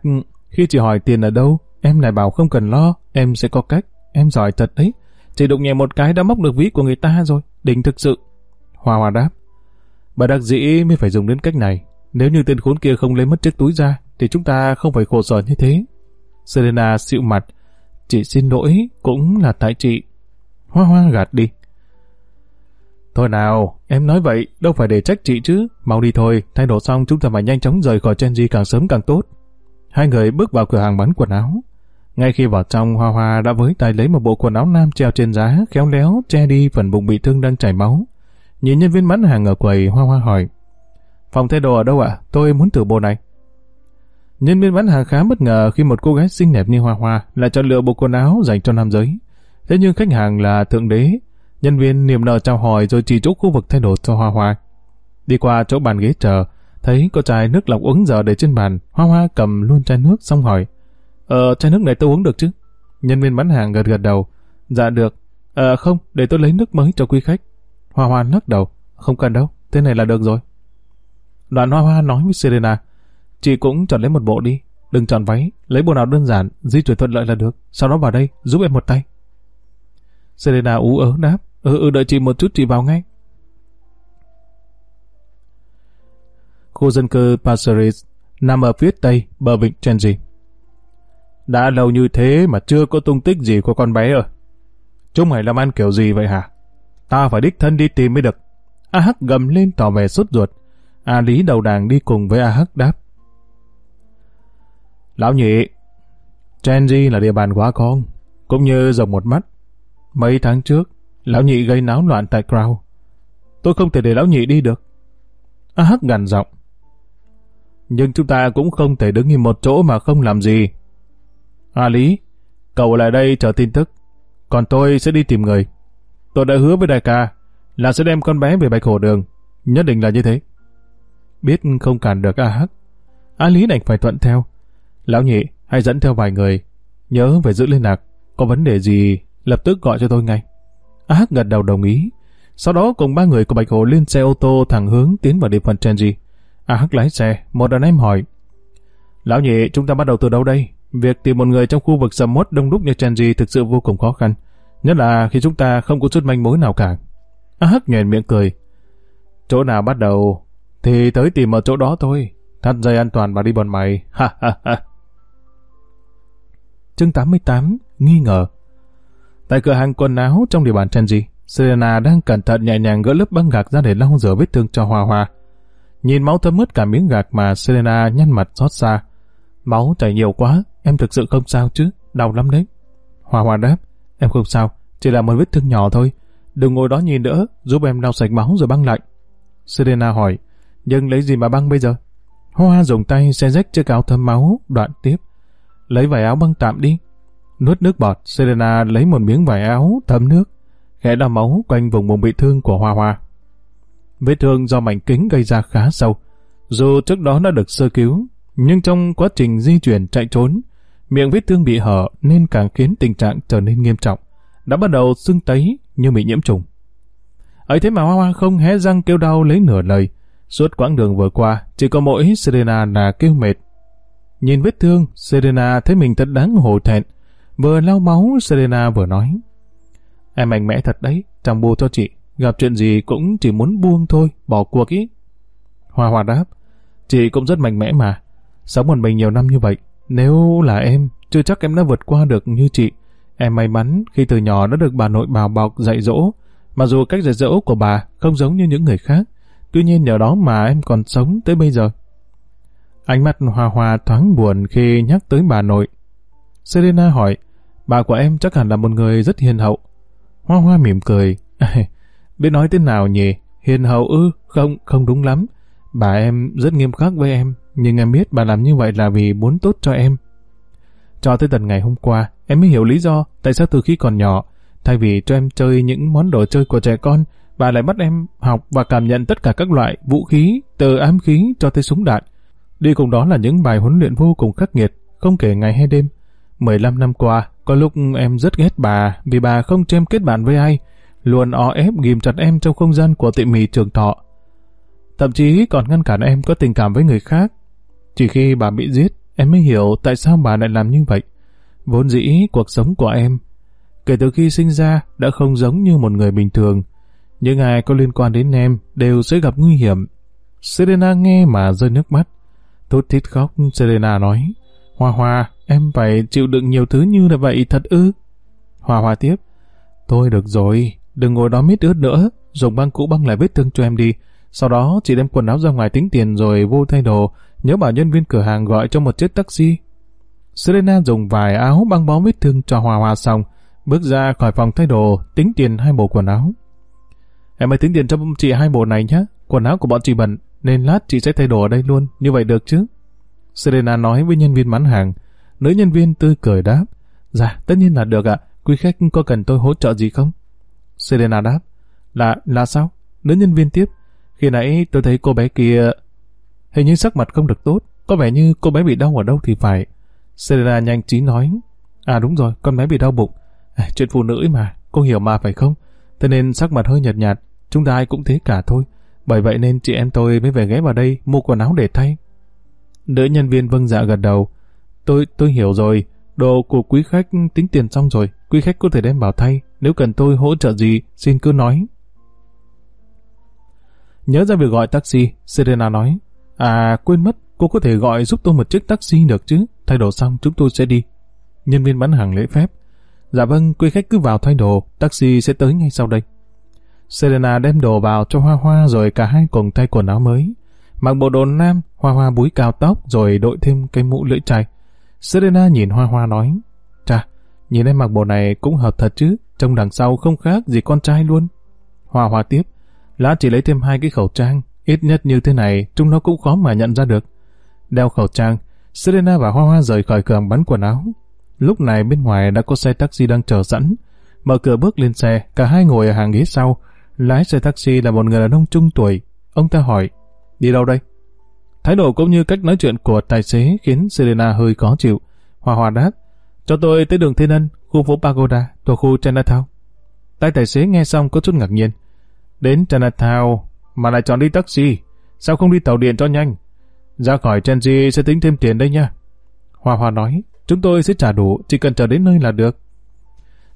khi chị hỏi tiền ở đâu, em lại bảo không cần lo, em sẽ có cách. Em giỏi thật đấy. Chỉ đụng nhẹ một cái đã móc được ví của người ta rồi, đỉnh thực sự. Hoa Hoa đáp. Bà đặc dĩ mới phải dùng đến cách này. Nếu như tên khốn kia không lấy mất chiếc túi ra, thì chúng ta không phải khổ sở như thế. Serena xịu mặt. Chị xin lỗi, cũng là tại chị. Hoa Hoa gạt đi. Thôi nào, em nói vậy, đâu phải để trách chị chứ. Mau đi thôi, thay đồ xong chúng ta phải nhanh chóng rời khỏi Chenji càng sớm càng tốt. Hai người bước vào cửa hàng bán quần áo. Ngay khi vào trong, Hoa Hoa đã với tay lấy một bộ quần áo nam treo trên giá, khéo léo, che đi phần bụng bị thương đang chảy máu. Nhìn nhân viên bán hàng ở quầy, Hoa Hoa hỏi. Phòng thay đồ ở đâu ạ? Tôi muốn thử bộ này. Nhân viên bán hàng khá bất ngờ khi một cô gái xinh đẹp như Hoa Hoa lại chọn lựa bộ quần áo dành cho nam giới. Thế nhưng khách hàng là thượng đế, Nhân viên niềm nở chào hỏi rồi chỉ chỗ khu vực thay đồ cho Hoa Hoa. Đi qua chỗ bàn ghế chờ, thấy có chai nước lọc uống giờ để trên bàn, Hoa Hoa cầm luôn chai nước xong hỏi. Ờ, chai nước này tôi uống được chứ? Nhân viên bán hàng gật gật đầu. Dạ được. Ờ không, để tôi lấy nước mới cho quý khách. Hoa Hoa lắc đầu. Không cần đâu, thế này là được rồi. Đoạn Hoa Hoa nói với Serena, chị cũng chọn lấy một bộ đi, đừng chọn váy, lấy bộ nào đơn giản, di chuyển thuận lợi là được, sau đó vào đây, giúp em một tay. Serena ú ớ đáp, ừ ừ đợi chị một chút chị vào ngay. Khu dân cư Passeris nằm ở phía tây bờ vịnh Chenji. Đã lâu như thế mà chưa có tung tích gì của con bé ơi. Chúng mày làm ăn kiểu gì vậy hả? Ta phải đích thân đi tìm mới được. A Hắc gầm lên tỏ vẻ sốt ruột. A Lý đầu đàng đi cùng với A Hắc đáp. Lão nhị, Chenji là địa bàn quá con, cũng như rồng một mắt. Mấy tháng trước, lão nhị gây náo loạn tại Crow. Tôi không thể để lão nhị đi được. A Hắc gằn giọng. Nhưng chúng ta cũng không thể đứng im một chỗ mà không làm gì. A Lý, cậu lại đây chờ tin tức. Còn tôi sẽ đi tìm người. Tôi đã hứa với đại ca là sẽ đem con bé về bạch Hổ đường. Nhất định là như thế. Biết không cản được A Hắc. A Lý đành phải thuận theo. Lão nhị, hãy dẫn theo vài người. Nhớ phải giữ liên lạc. Có vấn đề gì, lập tức gọi cho tôi ngay. A Hắc gật đầu đồng ý. Sau đó cùng ba người của Bạch Hổ lên xe ô tô thẳng hướng tiến vào địa phận Chenji. A Hắc lái xe, một đàn em hỏi. Lão nhị, chúng ta bắt đầu từ đâu đây? Việc tìm một người trong khu vực sầm mốt đông đúc như Chenji thực sự vô cùng khó khăn. Nhất là khi chúng ta không có chút manh mối nào cả. A Hắc nhoèn miệng cười. Chỗ nào bắt đầu thì tới tìm ở chỗ đó thôi. Thắt dây an toàn và đi bọn mày. (laughs) Ha ha ha. Chương 88 Nghi ngờ Tại cửa hàng quần áo trong địa bàn Chenji, Serena đang cẩn thận nhẹ nhàng gỡ lớp băng gạc ra để lau rửa vết thương cho Hoa Hoa. Nhìn máu thấm mứt cả miếng gạc mà Serena nhăn mặt xót xa. Máu chảy nhiều quá, em thực sự không sao chứ, đau lắm đấy. Hoa Hoa đáp, em không sao, chỉ là một vết thương nhỏ thôi. Đừng ngồi đó nhìn nữa, giúp em lau sạch máu rồi băng lạnh. Serena hỏi, nhưng lấy gì mà băng bây giờ? Hoa dùng tay xe rách chiếc áo thấm máu, đoạn tiếp. Lấy vải áo băng tạm đi. Nuốt nước bọt, Serena lấy một miếng vải áo thấm nước, khẽ đo máu quanh vùng bụng bị thương của Hoa Hoa. Vết thương do mảnh kính gây ra khá sâu. Dù trước đó đã được sơ cứu, nhưng trong quá trình di chuyển chạy trốn, miệng vết thương bị hở nên càng khiến tình trạng trở nên nghiêm trọng. Đã bắt đầu sưng tấy như bị nhiễm trùng. ấy thế mà Hoa Hoa không hé răng kêu đau lấy nửa lời. Suốt quãng đường vừa qua, chỉ có mỗi Serena là kêu mệt. Nhìn vết thương, Serena thấy mình thật đáng hổ thẹn. Vừa lau máu, Serena vừa nói. Em mạnh mẽ thật đấy, chẳng bù cho chị. Gặp chuyện gì cũng chỉ muốn buông thôi, bỏ cuộc ý. Hoa Hoa đáp, chị cũng rất mạnh mẽ mà. Sống một mình nhiều năm như vậy, nếu là em, chưa chắc em đã vượt qua được như chị. Em may mắn khi từ nhỏ đã được bà nội bào bọc dạy dỗ, mặc dù cách dạy dỗ của bà không giống như những người khác. Tuy nhiên nhờ đó mà em còn sống tới bây giờ. Ánh mắt Hoa Hoa thoáng buồn khi nhắc tới bà nội. Selena hỏi, bà của em chắc hẳn là một người rất hiền hậu. Hoa Hoa mỉm cười. (laughs) Biết nói thế nào nhỉ? Hiền hậu ư? Không, không đúng lắm. Bà em rất nghiêm khắc với em, nhưng em biết bà làm như vậy là vì muốn tốt cho em. Cho tới tận ngày hôm qua, em mới hiểu lý do tại sao từ khi còn nhỏ, thay vì cho em chơi những món đồ chơi của trẻ con, bà lại bắt em học và cảm nhận tất cả các loại vũ khí, từ ám khí cho tới súng đạn. Đi cùng đó là những bài huấn luyện vô cùng khắc nghiệt, không kể ngày hay đêm. 15 năm qua, có lúc em rất ghét bà vì bà không cho em kết bạn với ai, luôn o ép ghim chặt em trong không gian của tiệm mì trường thọ. Thậm chí còn ngăn cản em có tình cảm với người khác. Chỉ khi bà bị giết, em mới hiểu tại sao bà lại làm như vậy. Vốn dĩ cuộc sống của em, kể từ khi sinh ra đã không giống như một người bình thường. Những ai có liên quan đến em đều sẽ gặp nguy hiểm. Serena nghe mà rơi nước mắt. Thút thít khóc, Serena nói, Hoa Hoa, em phải chịu đựng nhiều thứ như là vậy thật ư? Hoa Hoa tiếp, Thôi được rồi, đừng ngồi đó mít ướt nữa, dùng băng cũ băng lại vết thương cho em đi. Sau đó chị đem quần áo ra ngoài tính tiền rồi vô thay đồ, nhớ bảo nhân viên cửa hàng gọi cho một chiếc taxi. Serena dùng vài áo băng bó vết thương cho hòa hòa xong, bước ra khỏi phòng thay đồ, tính tiền hai bộ quần áo. Em hãy tính tiền cho chị hai bộ này nhé, quần áo của bọn chị bẩn nên lát chị sẽ thay đồ ở đây luôn, như vậy được chứ? Serena nói với nhân viên bán hàng. Nữ nhân viên tươi cười đáp. Dạ, tất nhiên là được ạ. Quý khách có cần tôi hỗ trợ gì không? Serena đáp. Là, là sao? Nữ nhân viên tiếp. Khi nãy tôi thấy cô bé kia... Hình như sắc mặt không được tốt. Có vẻ như cô bé bị đau ở đâu thì phải. Serena nhanh trí nói. À đúng rồi, con bé bị đau bụng. À, chuyện phụ nữ mà, cô hiểu mà phải không? Thế nên sắc mặt hơi nhợt nhạt. Chúng ta ai cũng thế cả thôi. Bởi vậy nên chị em tôi mới về ghé vào đây mua quần áo để thay. Nữ nhân viên vâng dạ gật đầu. Tôi tôi hiểu rồi, đồ của quý khách tính tiền xong rồi, quý khách có thể đem vào thay. Nếu cần tôi hỗ trợ gì, xin cứ nói. Nhớ ra việc gọi taxi, Serena nói. À, quên mất, cô có thể gọi giúp tôi một chiếc taxi được chứ. Thay đồ xong chúng tôi sẽ đi. Nhân viên bán hàng lễ phép. Dạ vâng, quý khách cứ vào thay đồ, taxi sẽ tới ngay sau đây. Serena đem đồ vào cho Hoa Hoa rồi cả hai cùng thay quần áo mới. Mặc bộ đồ nam, Hoa Hoa búi cao tóc rồi đội thêm cái mũ lưỡi chai. Serena nhìn Hoa Hoa nói, Chà, nhìn em mặc bộ này cũng hợp thật chứ, trông đằng sau không khác gì con trai luôn. Hoa Hoa tiếp, Lá chỉ lấy thêm hai cái khẩu trang, ít nhất như thế này chúng nó cũng khó mà nhận ra được. Đeo khẩu trang, Serena và Hoa Hoa rời khỏi cửa bắn quần áo. Lúc này bên ngoài đã có xe taxi đang chờ sẵn. Mở cửa bước lên xe, cả hai ngồi ở hàng ghế sau. Lái xe taxi là một người đàn ông trung tuổi. Ông ta hỏi, đi đâu đây? Thái độ cũng như cách nói chuyện của tài xế khiến Serena hơi khó chịu. Hoa Hoa đáp, cho tôi tới đường Thiên Ân, khu phố Pagoda, thuộc khu Chinatown. Tay tài xế nghe xong có chút ngạc nhiên. Đến Chinatown mà lại chọn đi taxi, sao không đi tàu điện cho nhanh? Ra khỏi Chenji sẽ tính thêm tiền đây nha. Hoa Hoa nói, chúng tôi sẽ trả đủ, chỉ cần chờ đến nơi là được.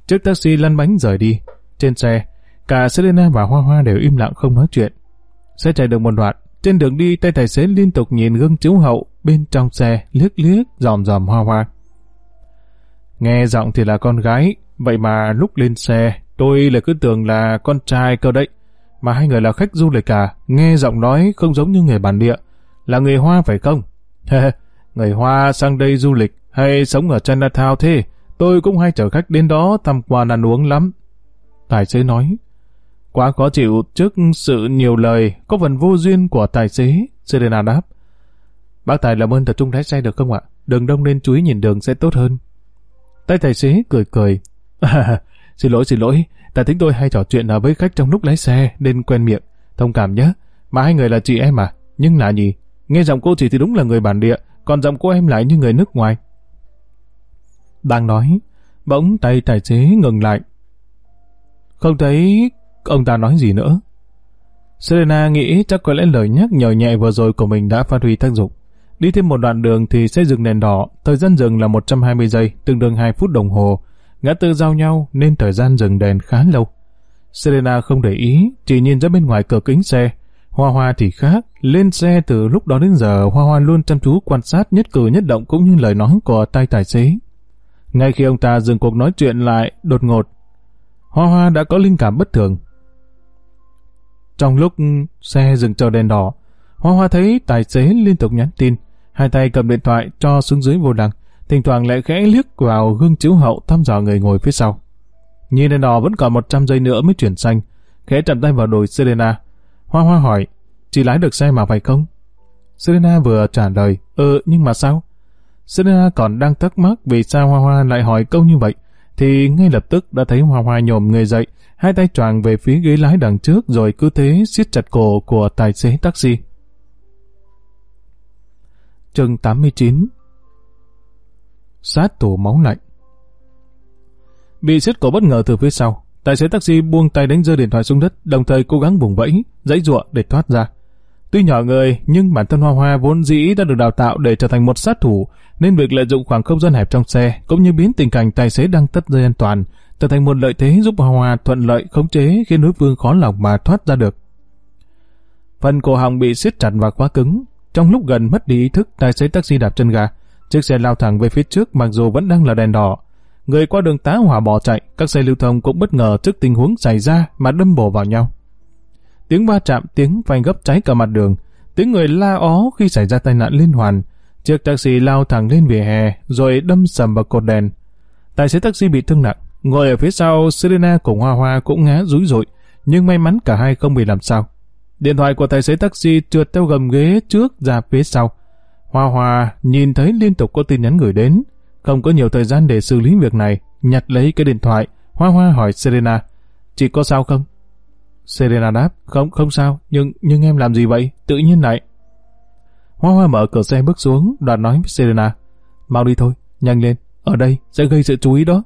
Chiếc taxi lăn bánh rời đi. Trên xe, cả Selena và Hoa Hoa đều im lặng không nói chuyện. Xe chạy được một đoạn, trên đường đi tay tài xế liên tục nhìn gương chiếu hậu bên trong xe liếc liếc dòm dòm Hoa Hoa. Nghe giọng thì là con gái, vậy mà lúc lên xe tôi lại cứ tưởng là con trai cơ đấy. Mà hai người là khách du lịch cả, nghe giọng nói không giống như người bản địa. Là người Hoa phải không? (laughs) người Hoa sang đây du lịch hay sống ở Chinatown thế? Tôi cũng hay chở khách đến đó tham quan ăn uống lắm. Tài xế nói, quá khó chịu trước sự nhiều lời, có phần vô duyên của tài xế. Serena đáp, bác Tài làm ơn tập trung lái xe được không ạ? Đường đông nên chú ý nhìn đường sẽ tốt hơn. Tay tài xế cười cười. (laughs) xin lỗi, xin lỗi, tài tính tôi hay trò chuyện với khách trong lúc lái xe nên quen miệng. Thông cảm nhé, mà hai người là chị em à? Nhưng là gì? Nghe giọng cô chị thì đúng là người bản địa, còn giọng cô em lại như người nước ngoài. Đang nói, bỗng tay tài xế ngừng lại. Không thấy ông ta nói gì nữa. Serena nghĩ chắc có lẽ lời nhắc nhở nhẹ vừa rồi của mình đã phát huy tác dụng. Đi thêm một đoạn đường thì sẽ dừng đèn đỏ, thời gian dừng là 120 giây, tương đương 2 phút đồng hồ. Ngã tư giao nhau nên thời gian dừng đèn khá lâu. Serena không để ý, chỉ nhìn ra bên ngoài cửa kính xe. Hoa Hoa thì khác, lên xe từ lúc đó đến giờ Hoa Hoa luôn chăm chú quan sát nhất cử nhất động cũng như lời nói của tay tài xế. Ngay khi ông ta dừng cuộc nói chuyện lại, đột ngột, Hoa Hoa đã có linh cảm bất thường. Trong lúc xe dừng chờ đèn đỏ, Hoa Hoa thấy tài xế liên tục nhắn tin, hai tay cầm điện thoại cho xuống dưới vô lăng, thỉnh thoảng lại khẽ liếc vào gương chiếu hậu thăm dò người ngồi phía sau. Nhìn đèn đỏ vẫn còn 100 giây nữa mới chuyển xanh, khẽ chạm tay vào đồi Selena. Hoa Hoa hỏi, chị lái được xe mà phải không? Selena vừa trả lời, ừ nhưng mà sao? Selena còn đang thắc mắc vì sao Hoa Hoa lại hỏi câu như vậy, thì ngay lập tức đã thấy Hoa Hoa nhổm người dậy, hai tay choàng về phía ghế lái đằng trước rồi cứ thế siết chặt cổ của tài xế taxi. Chương 89 Sát tủ máu lạnh Bị siết cổ bất ngờ từ phía sau, tài xế taxi buông tay đánh rơi điện thoại xuống đất, đồng thời cố gắng vùng vẫy, dãy ruộng để thoát ra. Tuy nhỏ người, nhưng bản thân Hoa Hoa vốn dĩ đã được đào tạo để trở thành một sát thủ, nên việc lợi dụng khoảng không gian hẹp trong xe, cũng như biến tình cảnh tài xế đang tất dây an toàn, trở thành một lợi thế giúp hòa thuận lợi khống chế khiến đối phương khó lòng mà thoát ra được. Phần cổ họng bị siết chặt và quá cứng. Trong lúc gần mất đi ý thức, tài xế taxi đạp chân ga, chiếc xe lao thẳng về phía trước mặc dù vẫn đang là đèn đỏ. Người qua đường tá hỏa bỏ chạy, các xe lưu thông cũng bất ngờ trước tình huống xảy ra mà đâm bổ vào nhau. Tiếng va chạm, tiếng phanh gấp cháy cả mặt đường, tiếng người la ó khi xảy ra tai nạn liên hoàn. Chiếc taxi lao thẳng lên vỉa hè rồi đâm sầm vào cột đèn. Tài xế taxi bị thương nặng, ngồi ở phía sau Serena cùng Hoa Hoa cũng ngã rúi rụi, nhưng may mắn cả hai không bị làm sao. Điện thoại của tài xế taxi trượt theo gầm ghế trước ra phía sau. Hoa Hoa nhìn thấy liên tục có tin nhắn gửi đến, không có nhiều thời gian để xử lý việc này, nhặt lấy cái điện thoại, Hoa Hoa hỏi Serena, chị có sao không? Serena đáp, không, không sao, nhưng nhưng em làm gì vậy? Tự nhiên lại. Hoa Hoa mở cửa xe bước xuống, đoàn nói với Serena, mau đi thôi, nhanh lên, ở đây sẽ gây sự chú ý đó.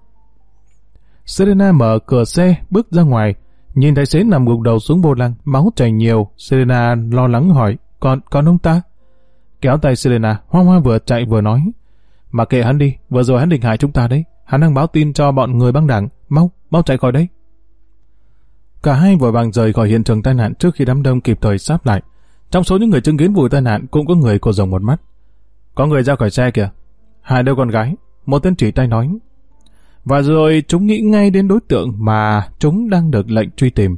Serena mở cửa xe, bước ra ngoài, Nhìn tài xế nằm gục đầu xuống vô lăng, máu chảy nhiều, Serena lo lắng hỏi, còn, còn ông ta? Kéo tay Serena, Hoa Hoa vừa chạy vừa nói, mà kệ hắn đi, vừa rồi hắn định hại chúng ta đấy, hắn đang báo tin cho bọn người băng đảng, mau, mau chạy khỏi đây. Cả hai vội vàng rời khỏi hiện trường tai nạn trước khi đám đông kịp thời sáp lại. Trong số những người chứng kiến vụ tai nạn cũng có người của rồng một mắt. Có người ra khỏi xe kìa. Hai đứa con gái. Một tên chỉ tay nói. Và rồi chúng nghĩ ngay đến đối tượng mà chúng đang được lệnh truy tìm.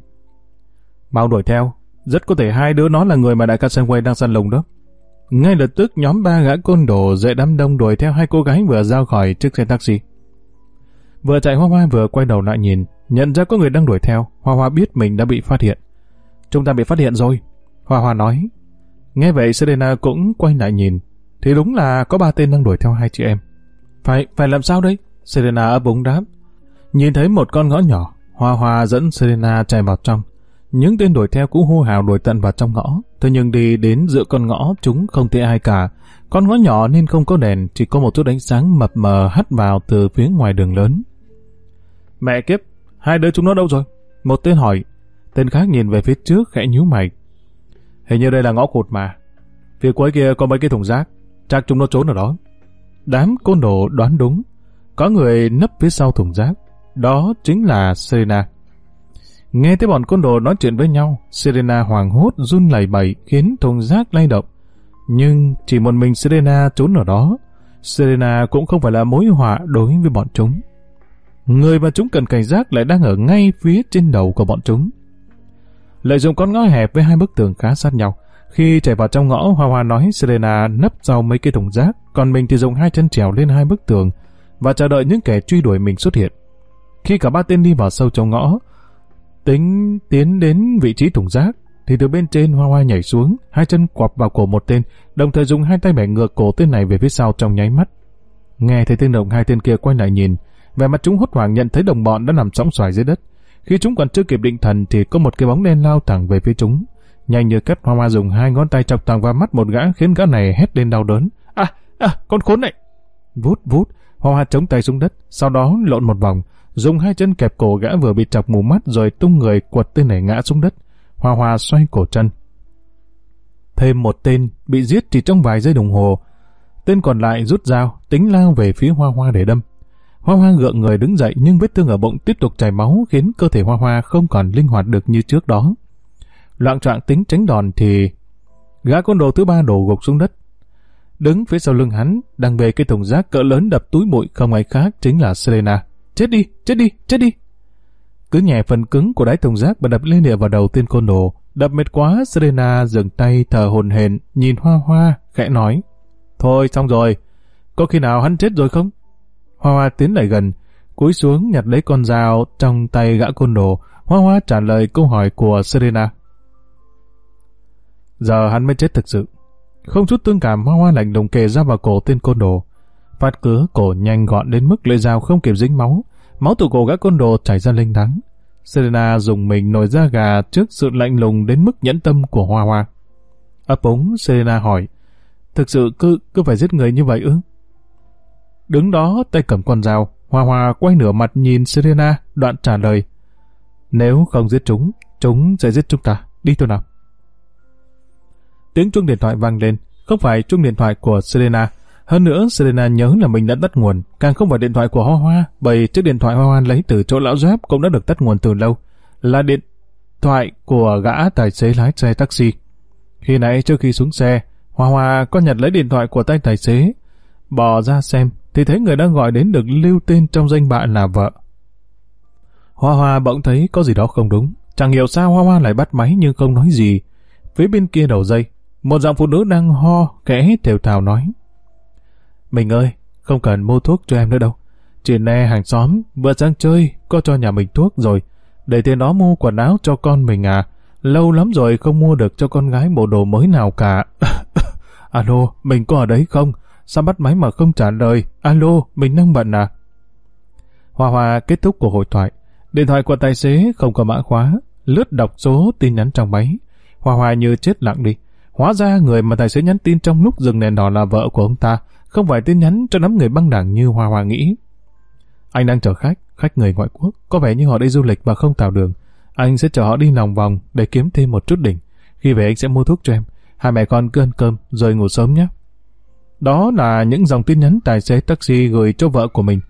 Mau đuổi theo. Rất có thể hai đứa nó là người mà đại ca Sunway đang săn lùng đó. Ngay lập tức nhóm ba gã côn đồ dễ đám đông đuổi theo hai cô gái vừa ra khỏi chiếc xe taxi. Vừa chạy hoa hoa vừa quay đầu lại nhìn, nhận ra có người đang đuổi theo, Hoa Hoa biết mình đã bị phát hiện. Chúng ta bị phát hiện rồi, Hoa Hoa nói. Nghe vậy Serena cũng quay lại nhìn, thì đúng là có ba tên đang đuổi theo hai chị em. Phải, phải làm sao đây? Serena ấp úng đáp. Nhìn thấy một con ngõ nhỏ, Hoa Hoa dẫn Serena chạy vào trong. Những tên đuổi theo cũng hô hào đuổi tận vào trong ngõ. Thế nhưng đi đến giữa con ngõ chúng không thấy ai cả. Con ngõ nhỏ nên không có đèn, chỉ có một chút ánh sáng mập mờ hắt vào từ phía ngoài đường lớn. Mẹ kiếp, hai đứa chúng nó đâu rồi? Một tên hỏi, tên khác nhìn về phía trước khẽ nhíu mày. Hình như đây là ngõ cụt mà. Phía cuối kia có mấy cái thùng rác, chắc chúng nó trốn ở đó. Đám côn đồ đoán đúng, có người nấp phía sau thùng rác, đó chính là Serena. Nghe thấy bọn côn đồ nói chuyện với nhau, Serena hoàng hốt run lẩy bẩy khiến thùng rác lay động. Nhưng chỉ một mình Serena trốn ở đó, Serena cũng không phải là mối họa đối với bọn chúng. Người mà chúng cần cảnh giác lại đang ở ngay phía trên đầu của bọn chúng. Lợi dụng con ngõ hẹp với hai bức tường khá sát nhau, khi chạy vào trong ngõ, Hoa Hoa nói Selena nấp sau mấy cái thùng rác, còn mình thì dùng hai chân trèo lên hai bức tường và chờ đợi những kẻ truy đuổi mình xuất hiện. Khi cả ba tên đi vào sâu trong ngõ, tính tiến đến vị trí thùng rác, thì từ bên trên Hoa Hoa nhảy xuống, hai chân quặp vào cổ một tên, đồng thời dùng hai tay bẻ ngược cổ tên này về phía sau trong nháy mắt. Nghe thấy tiếng động hai tên kia quay lại nhìn, vẻ mặt chúng hốt hoảng nhận thấy đồng bọn đã nằm sóng xoài dưới đất. Khi chúng còn chưa kịp định thần thì có một cái bóng đen lao thẳng về phía chúng. Nhanh như cắt Hoa Hoa dùng hai ngón tay chọc thẳng vào mắt một gã khiến gã này hét lên đau đớn. À, à, con khốn này! Vút vút, Hoa Hoa chống tay xuống đất, sau đó lộn một vòng, dùng hai chân kẹp cổ gã vừa bị chọc mù mắt rồi tung người quật tên này ngã xuống đất. Hoa Hoa xoay cổ chân. Thêm một tên bị giết chỉ trong vài giây đồng hồ. Tên còn lại rút dao, tính lao về phía Hoa Hoa để đâm. Hoa Hoa gượng người đứng dậy nhưng vết thương ở bụng tiếp tục chảy máu khiến cơ thể Hoa Hoa không còn linh hoạt được như trước đó. Loạn trạng tính tránh đòn thì gã con đồ thứ ba đổ gục xuống đất. Đứng phía sau lưng hắn, đang về cái thùng rác cỡ lớn đập túi bụi không ai khác chính là Selena. Chết đi, chết đi, chết đi. Cứ nhẹ phần cứng của đáy thùng rác và đập lên địa vào đầu tên côn đồ. Đập mệt quá, Selena dừng tay thở hồn hển nhìn Hoa Hoa, khẽ nói. Thôi, xong rồi. Có khi nào hắn chết rồi không? Hoa Hoa tiến lại gần, cúi xuống nhặt lấy con dao trong tay gã côn đồ. Hoa Hoa trả lời câu hỏi của Serena. Giờ hắn mới chết thực sự. Không chút tương cảm, Hoa Hoa lạnh lùng kề ra vào cổ tên côn đồ. Phát cứa cổ nhanh gọn đến mức lưỡi dao không kịp dính máu. Máu từ cổ gã côn đồ chảy ra linh đắng. Serena dùng mình nổi da gà trước sự lạnh lùng đến mức nhẫn tâm của Hoa Hoa. Ấp ống, Serena hỏi, thực sự cứ cứ phải giết người như vậy ư? Đứng đó tay cầm con dao, Hoa Hoa quay nửa mặt nhìn Serena, đoạn trả lời. Nếu không giết chúng, chúng sẽ giết chúng ta. Đi thôi nào. Tiếng chuông điện thoại vang lên, không phải chuông điện thoại của Serena. Hơn nữa, Serena nhớ là mình đã tắt nguồn, càng không phải điện thoại của Hoa Hoa, bởi chiếc điện thoại Hoa Hoa lấy từ chỗ lão giáp cũng đã được tắt nguồn từ lâu. Là điện thoại của gã tài xế lái xe taxi. Khi nãy trước khi xuống xe, Hoa Hoa có nhặt lấy điện thoại của tay tài xế, bò ra xem thì thấy người đang gọi đến được lưu tên trong danh bạ là vợ. Hoa Hoa bỗng thấy có gì đó không đúng. Chẳng hiểu sao Hoa Hoa lại bắt máy nhưng không nói gì. Phía bên kia đầu dây, một giọng phụ nữ đang ho, kẽ thều thào nói. Mình ơi, không cần mua thuốc cho em nữa đâu. Chị nè hàng xóm, vừa sang chơi, có cho nhà mình thuốc rồi. Để tiền đó mua quần áo cho con mình à. Lâu lắm rồi không mua được cho con gái bộ đồ mới nào cả. (laughs) Alo, mình có ở đấy không? Sao bắt máy mà không trả lời? Alo, mình đang bận à? Hoa Hoa kết thúc cuộc hội thoại. Điện thoại của tài xế không có mã khóa, lướt đọc số tin nhắn trong máy. Hoa Hoa như chết lặng đi. Hóa ra người mà tài xế nhắn tin trong lúc dừng đèn đỏ là vợ của ông ta, không phải tin nhắn cho đám người băng đảng như Hoa Hoa nghĩ. Anh đang chở khách, khách người ngoại quốc, có vẻ như họ đi du lịch và không tào đường. Anh sẽ chở họ đi lòng vòng để kiếm thêm một chút đỉnh. Khi về anh sẽ mua thuốc cho em. Hai mẹ con cứ ăn cơm rồi ngủ sớm nhé. Đó là những dòng tin nhắn tài xế taxi gửi cho vợ của mình.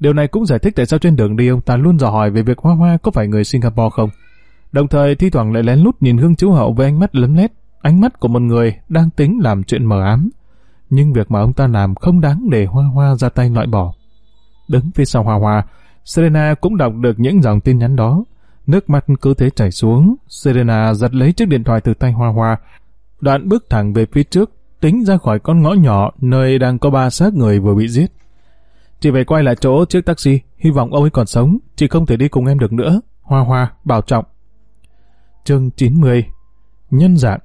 Điều này cũng giải thích tại sao trên đường đi ông ta luôn dò hỏi về việc Hoa Hoa có phải người Singapore không. Đồng thời thi thoảng lại lén lút nhìn Hương Chiếu Hậu với ánh mắt lấm lét, ánh mắt của một người đang tính làm chuyện mờ ám. Nhưng việc mà ông ta làm không đáng để Hoa Hoa ra tay loại bỏ. Đứng phía sau Hoa Hoa, Serena cũng đọc được những dòng tin nhắn đó. Nước mắt cứ thế chảy xuống, Serena giật lấy chiếc điện thoại từ tay Hoa Hoa, đoạn bước thẳng về phía trước, tính ra khỏi con ngõ nhỏ nơi đang có ba xác người vừa bị giết. Chị về quay lại chỗ chiếc taxi, hy vọng ông ấy còn sống, chị không thể đi cùng em được nữa. Hoa Hoa, bảo trọng. Chương 90 Nhân dạng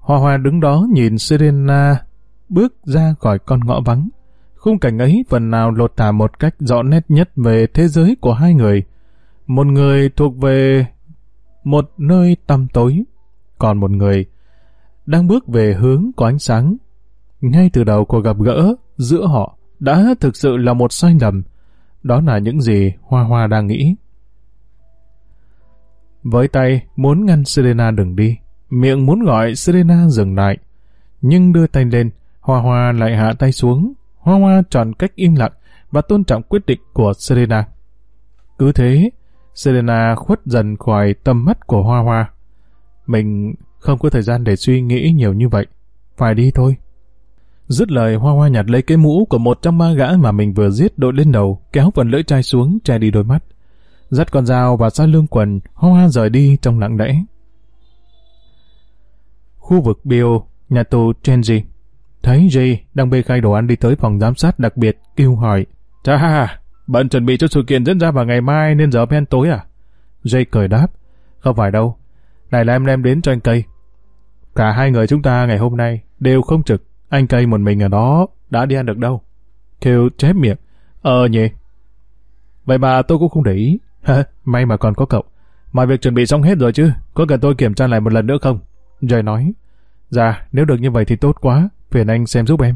Hoa Hoa đứng đó nhìn Serena bước ra khỏi con ngõ vắng. Khung cảnh ấy phần nào lột tả một cách rõ nét nhất về thế giới của hai người. Một người thuộc về một nơi tăm tối, còn một người đang bước về hướng có ánh sáng. Ngay từ đầu cuộc gặp gỡ giữa họ đã thực sự là một sai lầm. Đó là những gì Hoa Hoa đang nghĩ. Với tay muốn ngăn Serena đừng đi, miệng muốn gọi Serena dừng lại. Nhưng đưa tay lên, Hoa Hoa lại hạ tay xuống. Hoa Hoa chọn cách im lặng và tôn trọng quyết định của Serena. Cứ thế, Serena khuất dần khỏi tầm mắt của Hoa Hoa. Mình không có thời gian để suy nghĩ nhiều như vậy. Phải đi thôi. Dứt lời Hoa Hoa nhặt lấy cái mũ của một trong ba gã mà mình vừa giết đội lên đầu, kéo phần lưỡi chai xuống, che đi đôi mắt. Dắt con dao và xa lương quần, Hoa Hoa rời đi trong lặng lẽ. Khu vực bio, nhà tù Chenji. Thấy Jay đang bê khai đồ ăn đi tới phòng giám sát đặc biệt, kêu hỏi. Chà ha, bận chuẩn bị cho sự kiện diễn ra vào ngày mai nên giờ pen tối à? Jay cười đáp. Không phải đâu. Này là em đem đến cho anh cây. Cả hai người chúng ta ngày hôm nay đều không trực. Anh cây một mình ở đó đã đi ăn được đâu. Kêu chép miệng. Ờ nhỉ. Vậy mà tôi cũng không để ý. (laughs) May mà còn có cậu. Mọi việc chuẩn bị xong hết rồi chứ. Có cần tôi kiểm tra lại một lần nữa không? Jay nói. Dạ, nếu được như vậy thì tốt quá. Phiền anh xem giúp em.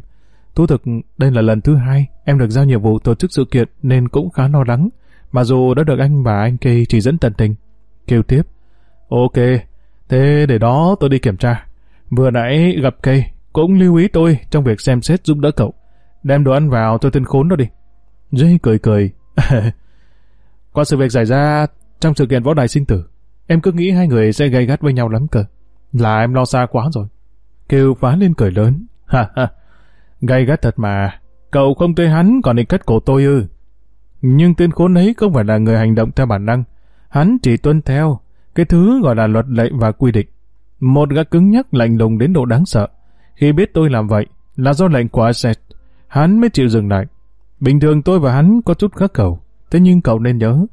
Thú thực, đây là lần thứ hai em được giao nhiệm vụ tổ chức sự kiện nên cũng khá lo lắng. Mà dù đã được anh và anh Kê chỉ dẫn tận tình. Kêu tiếp. Ok, thế để đó tôi đi kiểm tra. Vừa nãy gặp cây cũng lưu ý tôi trong việc xem xét giúp đỡ cậu. Đem đồ ăn vào tôi tên khốn đó đi. Jay cười cười. (laughs) Qua sự việc xảy ra trong sự kiện võ đài sinh tử, em cứ nghĩ hai người sẽ gây gắt với nhau lắm cơ. Là em lo xa quá rồi. Kêu phá lên cười lớn. (laughs) Ha ha, gây gắt thật mà. Cậu không tới hắn còn định cắt cổ tôi ư. Nhưng tên khốn ấy không phải là người hành động theo bản năng. Hắn chỉ tuân theo cái thứ gọi là luật lệ và quy định. Một gã cứng nhắc lạnh lùng đến độ đáng sợ. Khi biết tôi làm vậy là do lệnh của Aset, hắn mới chịu dừng lại. Bình thường tôi và hắn có chút khắc cầu, thế nhưng cậu nên nhớ,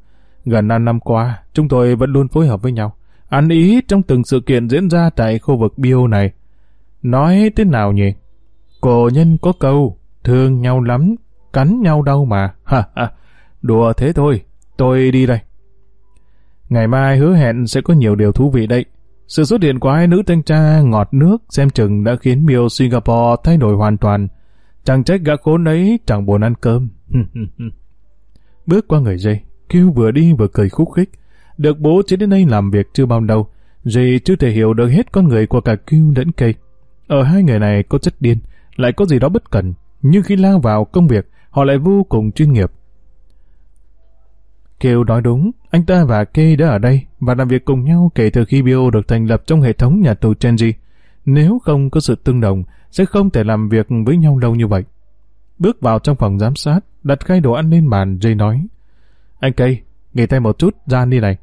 gần 5 năm qua, chúng tôi vẫn luôn phối hợp với nhau, ăn ý trong từng sự kiện diễn ra tại khu vực bio này. Nói thế nào nhỉ? Cổ nhân có câu, thương nhau lắm, cắn nhau đâu mà. (laughs) Ha ha, đùa thế thôi, tôi đi đây. Ngày mai hứa hẹn sẽ có nhiều điều thú vị đấy. Sự xuất hiện của hai nữ thanh tra ngọt nước xem chừng đã khiến Miêu Singapore thay đổi hoàn toàn. Chẳng trách gã khốn ấy chẳng buồn ăn cơm. (laughs) Bước qua người dây, kêu vừa đi vừa cười khúc khích. Được bố chỉ đến đây làm việc chưa bao lâu, dây chưa thể hiểu được hết con người của cả kêu lẫn cây. Ở hai người này có chất điên, lại có gì đó bất cẩn, nhưng khi lao vào công việc, họ lại vô cùng chuyên nghiệp. Kêu nói đúng, anh ta và Kê đã ở đây và làm việc cùng nhau kể từ khi Bio được thành lập trong hệ thống nhà tù Chenji. Nếu không có sự tương đồng, sẽ không thể làm việc với nhau lâu như vậy. Bước vào trong phòng giám sát, đặt khay đồ ăn lên bàn, Jay nói. Anh Kay, nghỉ tay một chút, ra đi này.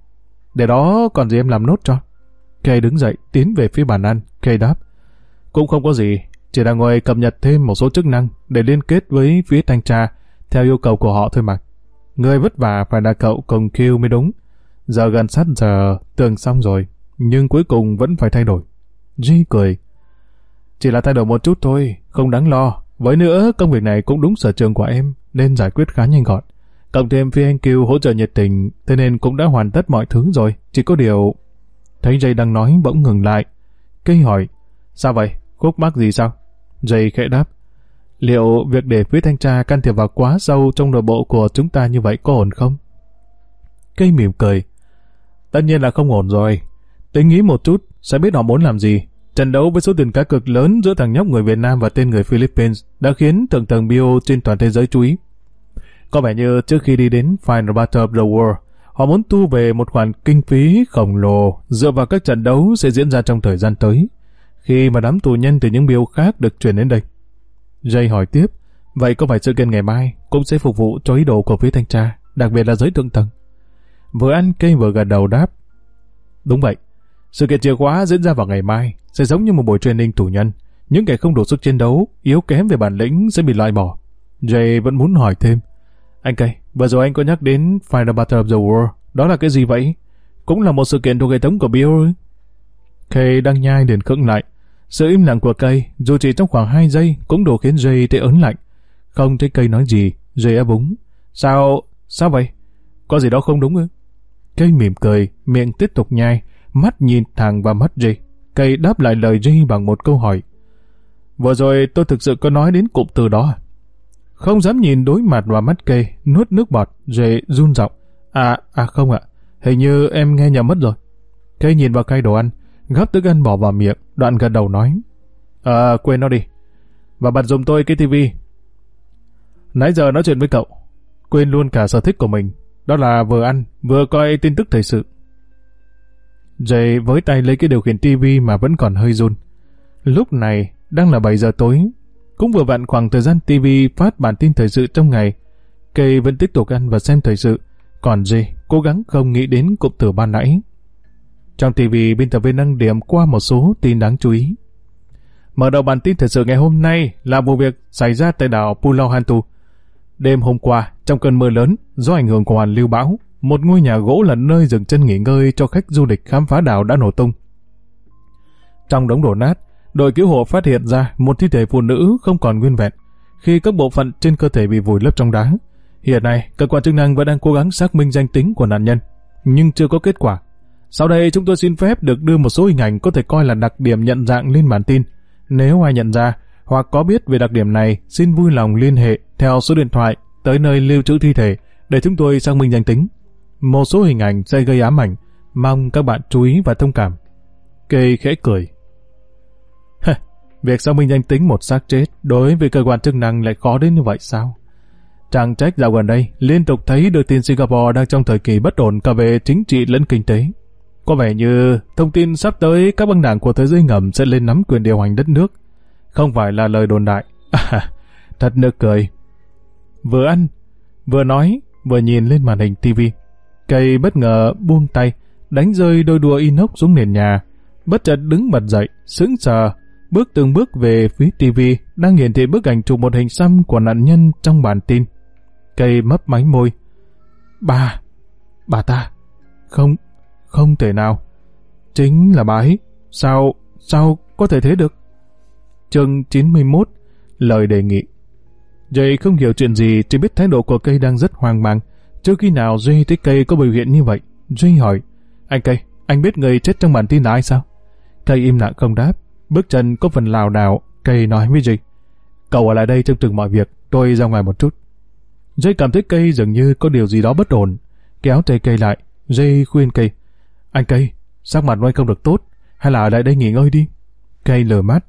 Để đó còn gì em làm nốt cho. Kay đứng dậy, tiến về phía bàn ăn. Kay đáp. Cũng không có gì, chỉ đang ngồi cập nhật thêm một số chức năng để liên kết với phía thanh tra theo yêu cầu của họ thôi mà. Người vất vả phải là cậu cùng kêu mới đúng. Giờ gần sát giờ tường xong rồi, nhưng cuối cùng vẫn phải thay đổi. Duy cười. Chỉ là thay đổi một chút thôi, không đáng lo. Với nữa, công việc này cũng đúng sở trường của em, nên giải quyết khá nhanh gọn. Cộng thêm phía anh kêu hỗ trợ nhiệt tình, thế nên cũng đã hoàn tất mọi thứ rồi. Chỉ có điều... Thấy Jay đang nói bỗng ngừng lại. Cây hỏi, sao vậy? Khúc mắc gì sao? Jay khẽ đáp, liệu việc để phía thanh tra can thiệp vào quá sâu trong nội bộ của chúng ta như vậy có ổn không? Cây mỉm cười. Tất nhiên là không ổn rồi. Tính nghĩ một chút, sẽ biết họ muốn làm gì. Trận đấu với số tiền cá cực lớn giữa thằng nhóc người Việt Nam và tên người Philippines đã khiến thượng tầng bio trên toàn thế giới chú ý. Có vẻ như trước khi đi đến Final Battle of the World, họ muốn thu về một khoản kinh phí khổng lồ dựa vào các trận đấu sẽ diễn ra trong thời gian tới, khi mà đám tù nhân từ những bio khác được chuyển đến đây. Jay hỏi tiếp, vậy có phải sự kiện ngày mai cũng sẽ phục vụ cho ý đồ của phía thanh tra, đặc biệt là giới thượng tầng? Vừa ăn cây vừa gật đầu đáp. Đúng vậy, sự kiện chìa khóa diễn ra vào ngày mai, sẽ giống như một buổi training tù nhân. Những kẻ không đủ sức chiến đấu, yếu kém về bản lĩnh sẽ bị loại bỏ. Jay vẫn muốn hỏi thêm. Anh cây, vừa rồi anh có nhắc đến Final Battle of the World, đó là cái gì vậy? Cũng là một sự kiện thuộc hệ thống của Bill. Kay đang nhai liền khựng lại. Sự im lặng của cây, dù chỉ trong khoảng 2 giây, cũng đủ khiến Jay tê ớn lạnh. Không thấy cây nói gì, Jay ấp úng. Sao, sao vậy? Có gì đó không đúng ư? Cây mỉm cười, miệng tiếp tục nhai, mắt nhìn thẳng vào mắt Jay. Cây đáp lại lời Jay bằng một câu hỏi. Vừa rồi tôi thực sự có nói đến cụm từ đó? À? Không dám nhìn đối mặt vào mắt cây, nuốt nước bọt, Jay run giọng. À, à không ạ, hình như em nghe nhầm mất rồi. Cây nhìn vào cây đồ ăn, gắp thức ăn bỏ vào miệng, đoạn gật đầu nói. À, quên nó đi. Và bật dùng tôi cái tivi. Nãy giờ nói chuyện với cậu, quên luôn cả sở thích của mình, đó là vừa ăn, vừa coi tin tức thời sự. Jay với tay lấy cái điều khiển tivi mà vẫn còn hơi run. Lúc này, đang là 7 giờ tối. Cũng vừa vặn khoảng thời gian tivi phát bản tin thời sự trong ngày. Cây vẫn tiếp tục ăn và xem thời sự. Còn Jay cố gắng không nghĩ đến cụm từ ban nãy. Trong tivi biên tập viên đăng điểm qua một số tin đáng chú ý. Mở đầu bản tin thời sự ngày hôm nay là vụ việc xảy ra tại đảo Pulau Hantu. Đêm hôm qua, trong cơn mưa lớn, do ảnh hưởng của hoàn lưu bão, một ngôi nhà gỗ là nơi dừng chân nghỉ ngơi cho khách du lịch khám phá đảo đã nổ tung. Trong đống đổ nát, đội cứu hộ phát hiện ra một thi thể phụ nữ không còn nguyên vẹn, khi các bộ phận trên cơ thể bị vùi lấp trong đá. Hiện nay, cơ quan chức năng vẫn đang cố gắng xác minh danh tính của nạn nhân, nhưng chưa có kết quả. Sau đây chúng tôi xin phép được đưa một số hình ảnh có thể coi là đặc điểm nhận dạng lên bản tin. Nếu ai nhận ra hoặc có biết về đặc điểm này, xin vui lòng liên hệ theo số điện thoại tới nơi lưu trữ thi thể để chúng tôi xác minh danh tính. Một số hình ảnh sẽ gây ám ảnh, mong các bạn chú ý và thông cảm. Kê khẽ cười. Việc xác minh danh tính một xác chết đối với cơ quan chức năng lại khó đến như vậy sao? Chàng trách dạo gần đây liên tục thấy đưa tin Singapore đang trong thời kỳ bất ổn cả về chính trị lẫn kinh tế. Có vẻ như thông tin sắp tới các băng đảng của thế giới ngầm sẽ lên nắm quyền điều hành đất nước. Không phải là lời đồn đại. À, (laughs) thật nực cười. Vừa ăn, vừa nói, vừa nhìn lên màn hình tivi. Cây bất ngờ buông tay, đánh rơi đôi đùa inox xuống nền nhà. Bất chợt đứng bật dậy, sững sờ, bước từng bước về phía tivi đang hiển thị bức ảnh chụp một hình xăm của nạn nhân trong bản tin. Cây mấp máy môi. Bà, bà ta, không, không thể nào. Chính là bà ấy. Sao, sao có thể thế được? Chương 91 Lời đề nghị Jay không hiểu chuyện gì, chỉ biết thái độ của cây đang rất hoang mang. Trước khi nào Jay thấy cây có biểu hiện như vậy, Jay hỏi, anh cây, anh biết người chết trong bản tin là ai sao? Cây im lặng không đáp, bước chân có phần lào đảo, cây nói với Jay, cậu ở lại đây trong từng mọi việc, tôi ra ngoài một chút. Jay cảm thấy cây dường như có điều gì đó bất ổn, kéo tay cây lại, Jay khuyên cây, anh cây, sắc mặt anh không được tốt, hay là ở lại đây nghỉ ngơi đi? Cây lờ mắt,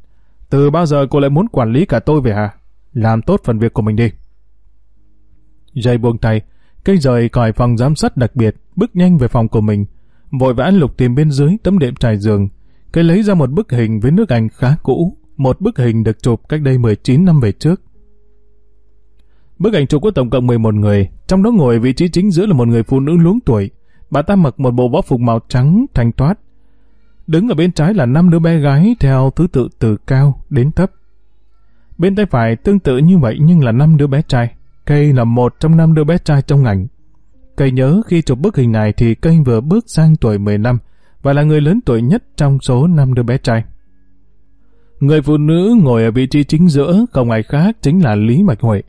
từ bao giờ cô lại muốn quản lý cả tôi về hả? Làm tốt phần việc của mình đi. Jay buông tay, cây rời khỏi phòng giám sát đặc biệt, bước nhanh về phòng của mình. Vội vã lục tìm bên dưới tấm đệm trải giường. Cây lấy ra một bức hình với nước ảnh khá cũ, một bức hình được chụp cách đây 19 năm về trước. Bức ảnh chụp có tổng cộng 11 người, trong đó ngồi vị trí chính giữa là một người phụ nữ luống tuổi. Bà ta mặc một bộ võ phục màu trắng thanh toát, Đứng ở bên trái là năm đứa bé gái theo thứ tự từ cao đến thấp. Bên tay phải tương tự như vậy nhưng là năm đứa bé trai. Cây là một trong năm đứa bé trai trong ảnh. Cây nhớ khi chụp bức hình này thì cây vừa bước sang tuổi 10 năm và là người lớn tuổi nhất trong số năm đứa bé trai. Người phụ nữ ngồi ở vị trí chính giữa không ai khác chính là Lý Bạch Huệ.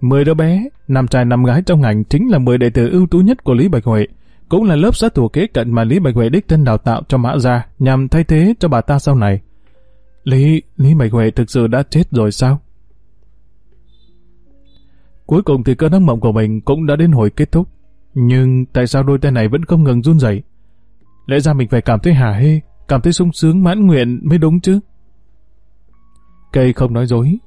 Mười đứa bé, năm trai năm gái trong ảnh chính là 10 đệ tử ưu tú nhất của Lý Bạch Huệ cũng là lớp sát thủ kế cận mà Lý Bạch Huệ đích thân đào tạo cho Mã Gia nhằm thay thế cho bà ta sau này. Lý, Lý Bạch Huệ thực sự đã chết rồi sao? Cuối cùng thì cơn ác mộng của mình cũng đã đến hồi kết thúc. Nhưng tại sao đôi tay này vẫn không ngừng run rẩy? Lẽ ra mình phải cảm thấy hả hê, cảm thấy sung sướng mãn nguyện mới đúng chứ. Cây không nói dối.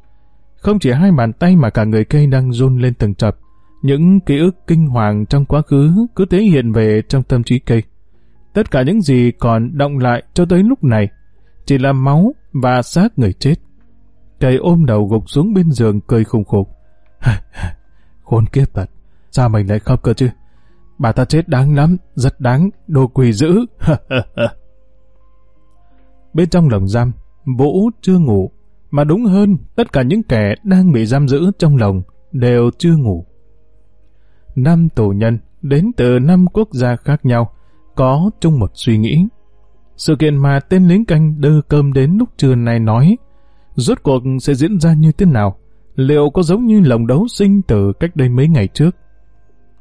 Không chỉ hai bàn tay mà cả người cây đang run lên từng chập. Những ký ức kinh hoàng trong quá khứ cứ thế hiện về trong tâm trí cây. Tất cả những gì còn động lại cho tới lúc này chỉ là máu và xác người chết. Cây ôm đầu gục xuống bên giường cười khùng khục. (laughs) Khốn kiếp thật, sao mình lại khóc cơ chứ? Bà ta chết đáng lắm, rất đáng, đồ quỷ dữ. (laughs) bên trong lồng giam, Vũ chưa ngủ, mà đúng hơn, tất cả những kẻ đang bị giam giữ trong lồng đều chưa ngủ. Năm tù nhân đến từ năm quốc gia khác nhau, có chung một suy nghĩ. Sự kiện mà tên lính canh đưa cơm đến lúc trưa này nói, rốt cuộc sẽ diễn ra như thế nào? Liệu có giống như lồng đấu sinh từ cách đây mấy ngày trước?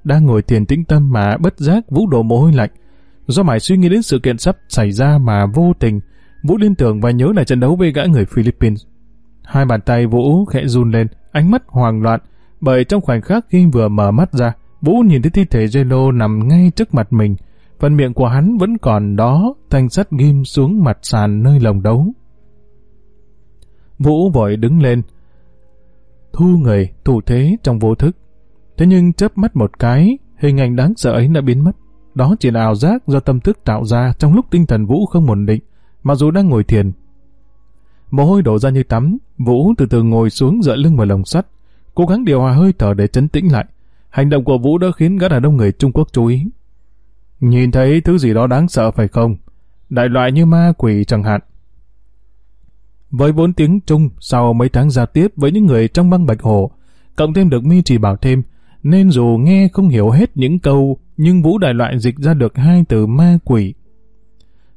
Đang ngồi thiền tĩnh tâm mà bất giác Vũ đổ mồ hôi lạnh. Do mãi suy nghĩ đến sự kiện sắp xảy ra mà vô tình, Vũ liên tưởng và nhớ lại trận đấu với gã người Philippines. Hai bàn tay Vũ khẽ run lên, ánh mắt hoang loạn, bởi trong khoảnh khắc khi vừa mở mắt ra, Vũ nhìn thấy thi thể Jello nằm ngay trước mặt mình, phần miệng của hắn vẫn còn đó, thanh sắt ghim xuống mặt sàn nơi lồng đấu. Vũ vội đứng lên, thu người, thủ thế trong vô thức. Thế nhưng chớp mắt một cái, hình ảnh đáng sợ ấy đã biến mất. Đó chỉ là ảo giác do tâm thức tạo ra trong lúc tinh thần Vũ không ổn định, mặc dù đang ngồi thiền. Mồ hôi đổ ra như tắm, Vũ từ từ ngồi xuống dựa lưng vào lồng sắt, cố gắng điều hòa hơi thở để chấn tĩnh lại. Hành động của Vũ đã khiến gã đàn ông người Trung Quốc chú ý. Nhìn thấy thứ gì đó đáng sợ phải không? Đại loại như ma quỷ chẳng hạn. Với vốn tiếng Trung sau mấy tháng giao tiếp với những người trong băng Bạch Hồ, cộng thêm được mi chỉ bảo thêm, nên dù nghe không hiểu hết những câu, nhưng Vũ đại loại dịch ra được hai từ ma quỷ.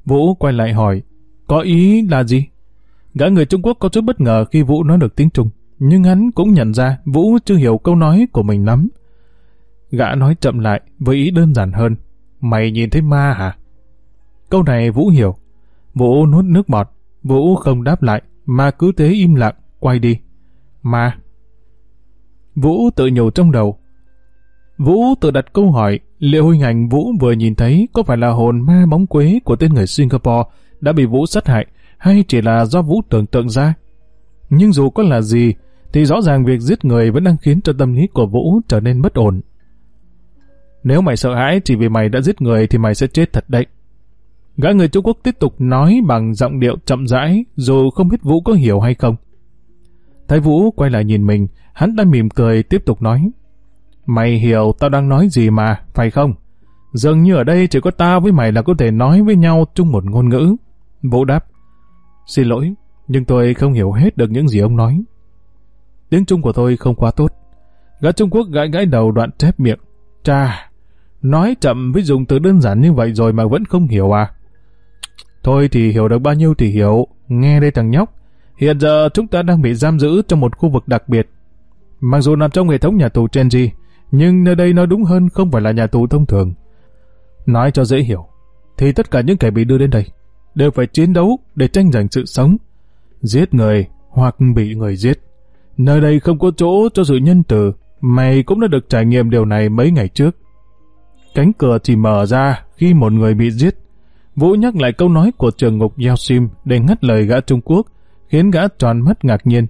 Vũ quay lại hỏi, có ý là gì? Gã người Trung Quốc có chút bất ngờ khi Vũ nói được tiếng Trung, nhưng hắn cũng nhận ra Vũ chưa hiểu câu nói của mình lắm. Gã nói chậm lại với ý đơn giản hơn, mày nhìn thấy ma hả? Câu này Vũ hiểu. Vũ nuốt nước bọt, Vũ không đáp lại, mà cứ thế im lặng, quay đi. Ma. Vũ tự nhủ trong đầu. Vũ tự đặt câu hỏi liệu hình ảnh Vũ vừa nhìn thấy có phải là hồn ma bóng quế của tên người Singapore đã bị Vũ sát hại hay chỉ là do Vũ tưởng tượng ra. Nhưng dù có là gì, thì rõ ràng việc giết người vẫn đang khiến cho tâm lý của Vũ trở nên bất ổn. Nếu mày sợ hãi chỉ vì mày đã giết người thì mày sẽ chết thật đấy. Gã người Trung Quốc tiếp tục nói bằng giọng điệu chậm rãi, dù không biết Vũ có hiểu hay không. Thái Vũ quay lại nhìn mình, hắn đã mỉm cười tiếp tục nói. Mày hiểu tao đang nói gì mà, phải không? Dường như ở đây chỉ có tao với mày là có thể nói với nhau chung một ngôn ngữ. Vũ đáp. Xin lỗi, nhưng tôi không hiểu hết được những gì ông nói. Tiếng Trung của tôi không quá tốt. Gã Trung Quốc gãi gãi đầu đoạn chép miệng. Cha, nói chậm với dùng từ đơn giản như vậy rồi mà vẫn không hiểu à? Thôi thì hiểu được bao nhiêu thì hiểu. Nghe đây thằng nhóc. Hiện giờ chúng ta đang bị giam giữ trong một khu vực đặc biệt. Mặc dù nằm trong hệ thống nhà tù Chenji, nhưng nơi đây nói đúng hơn không phải là nhà tù thông thường. Nói cho dễ hiểu, thì tất cả những kẻ bị đưa đến đây đều phải chiến đấu để tranh giành sự sống. Giết người hoặc bị người giết. Nơi đây không có chỗ cho sự nhân từ. Mày cũng đã được trải nghiệm điều này mấy ngày trước. Cánh cửa chỉ mở ra khi một người bị giết. Vũ nhắc lại câu nói của trường ngục Yao Sim để ngắt lời gã Trung Quốc, khiến gã tròn mắt ngạc nhiên.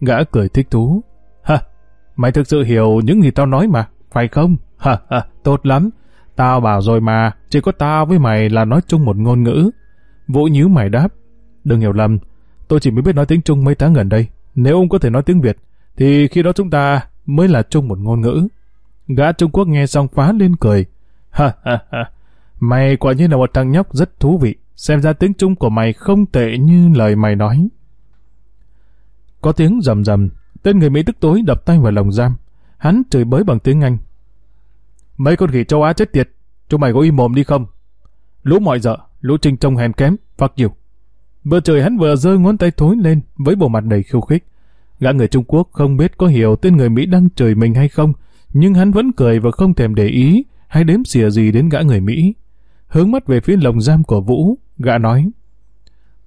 Gã cười thích thú. Ha, mày thực sự hiểu những gì tao nói mà, phải không? Ha ha, tốt lắm. Tao bảo rồi mà, chỉ có tao với mày là nói chung một ngôn ngữ. Vũ nhíu mày đáp. Đừng hiểu lầm, tôi chỉ mới biết nói tiếng Trung mấy tháng gần đây. Nếu ông có thể nói tiếng Việt, thì khi đó chúng ta mới là chung một ngôn ngữ. Gã Trung Quốc nghe xong phá lên cười. Ha ha ha, mày quả nhiên là một thằng nhóc rất thú vị. Xem ra tiếng Trung của mày không tệ như lời mày nói. Có tiếng rầm rầm, tên người Mỹ tức tối đập tay vào lồng giam. Hắn chửi bới bằng tiếng Anh. Mấy con khỉ châu Á chết tiệt, chúng mày có im mồm đi không? Lũ mọi dợ, lũ trinh trông hèn kém, phật nhiều Vừa trời hắn vừa giơ ngón tay thối lên với bộ mặt đầy khiêu khích. Gã người Trung Quốc không biết có hiểu tên người Mỹ đang chửi mình hay không, nhưng hắn vẫn cười và không thèm để ý hay đếm xỉa gì đến gã người Mỹ. Hướng mắt về phía lồng giam của Vũ, gã nói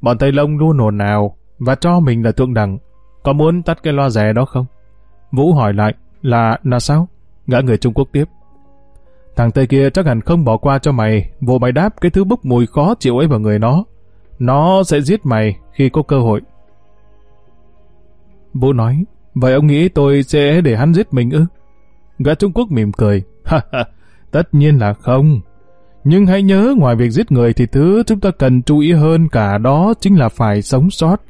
Bọn Tây Lông luôn ồn nào và cho mình là thượng đẳng. Có muốn tắt cái loa rẻ đó không? Vũ hỏi lại là là sao? Gã người Trung Quốc tiếp. Thằng Tây kia chắc hẳn không bỏ qua cho mày, vô mày đáp cái thứ bốc mùi khó chịu ấy vào người nó. Nó sẽ giết mày khi có cơ hội. Vũ nói, vậy ông nghĩ tôi sẽ để hắn giết mình ư? Gã Trung Quốc mỉm cười, (laughs) ha ha, tất nhiên là không. Nhưng hãy nhớ ngoài việc giết người thì thứ chúng ta cần chú ý hơn cả đó chính là phải sống sót.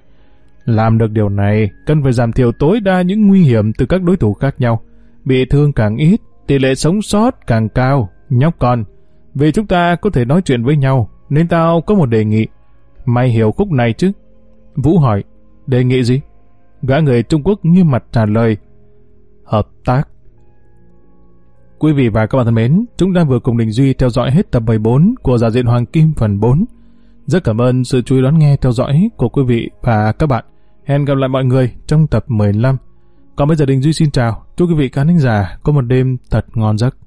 Làm được điều này, cần phải giảm thiểu tối đa những nguy hiểm từ các đối thủ khác nhau. Bị thương càng ít, tỷ lệ sống sót càng cao. Nhóc con, vì chúng ta có thể nói chuyện với nhau, nên tao có một đề nghị. Mày hiểu khúc này chứ? Vũ hỏi, đề nghị gì? Gã người Trung Quốc nghiêm mặt trả lời, hợp tác. Quý vị và các bạn thân mến, chúng ta vừa cùng Đình Duy theo dõi hết tập 14 của Giả diện Hoàng Kim phần 4. Rất cảm ơn sự chú ý đón nghe theo dõi của quý vị và các bạn. Hẹn gặp lại mọi người trong tập 15. Còn bây giờ Đình Duy xin chào. Chúc quý vị khán thính giả có một đêm thật ngon giấc.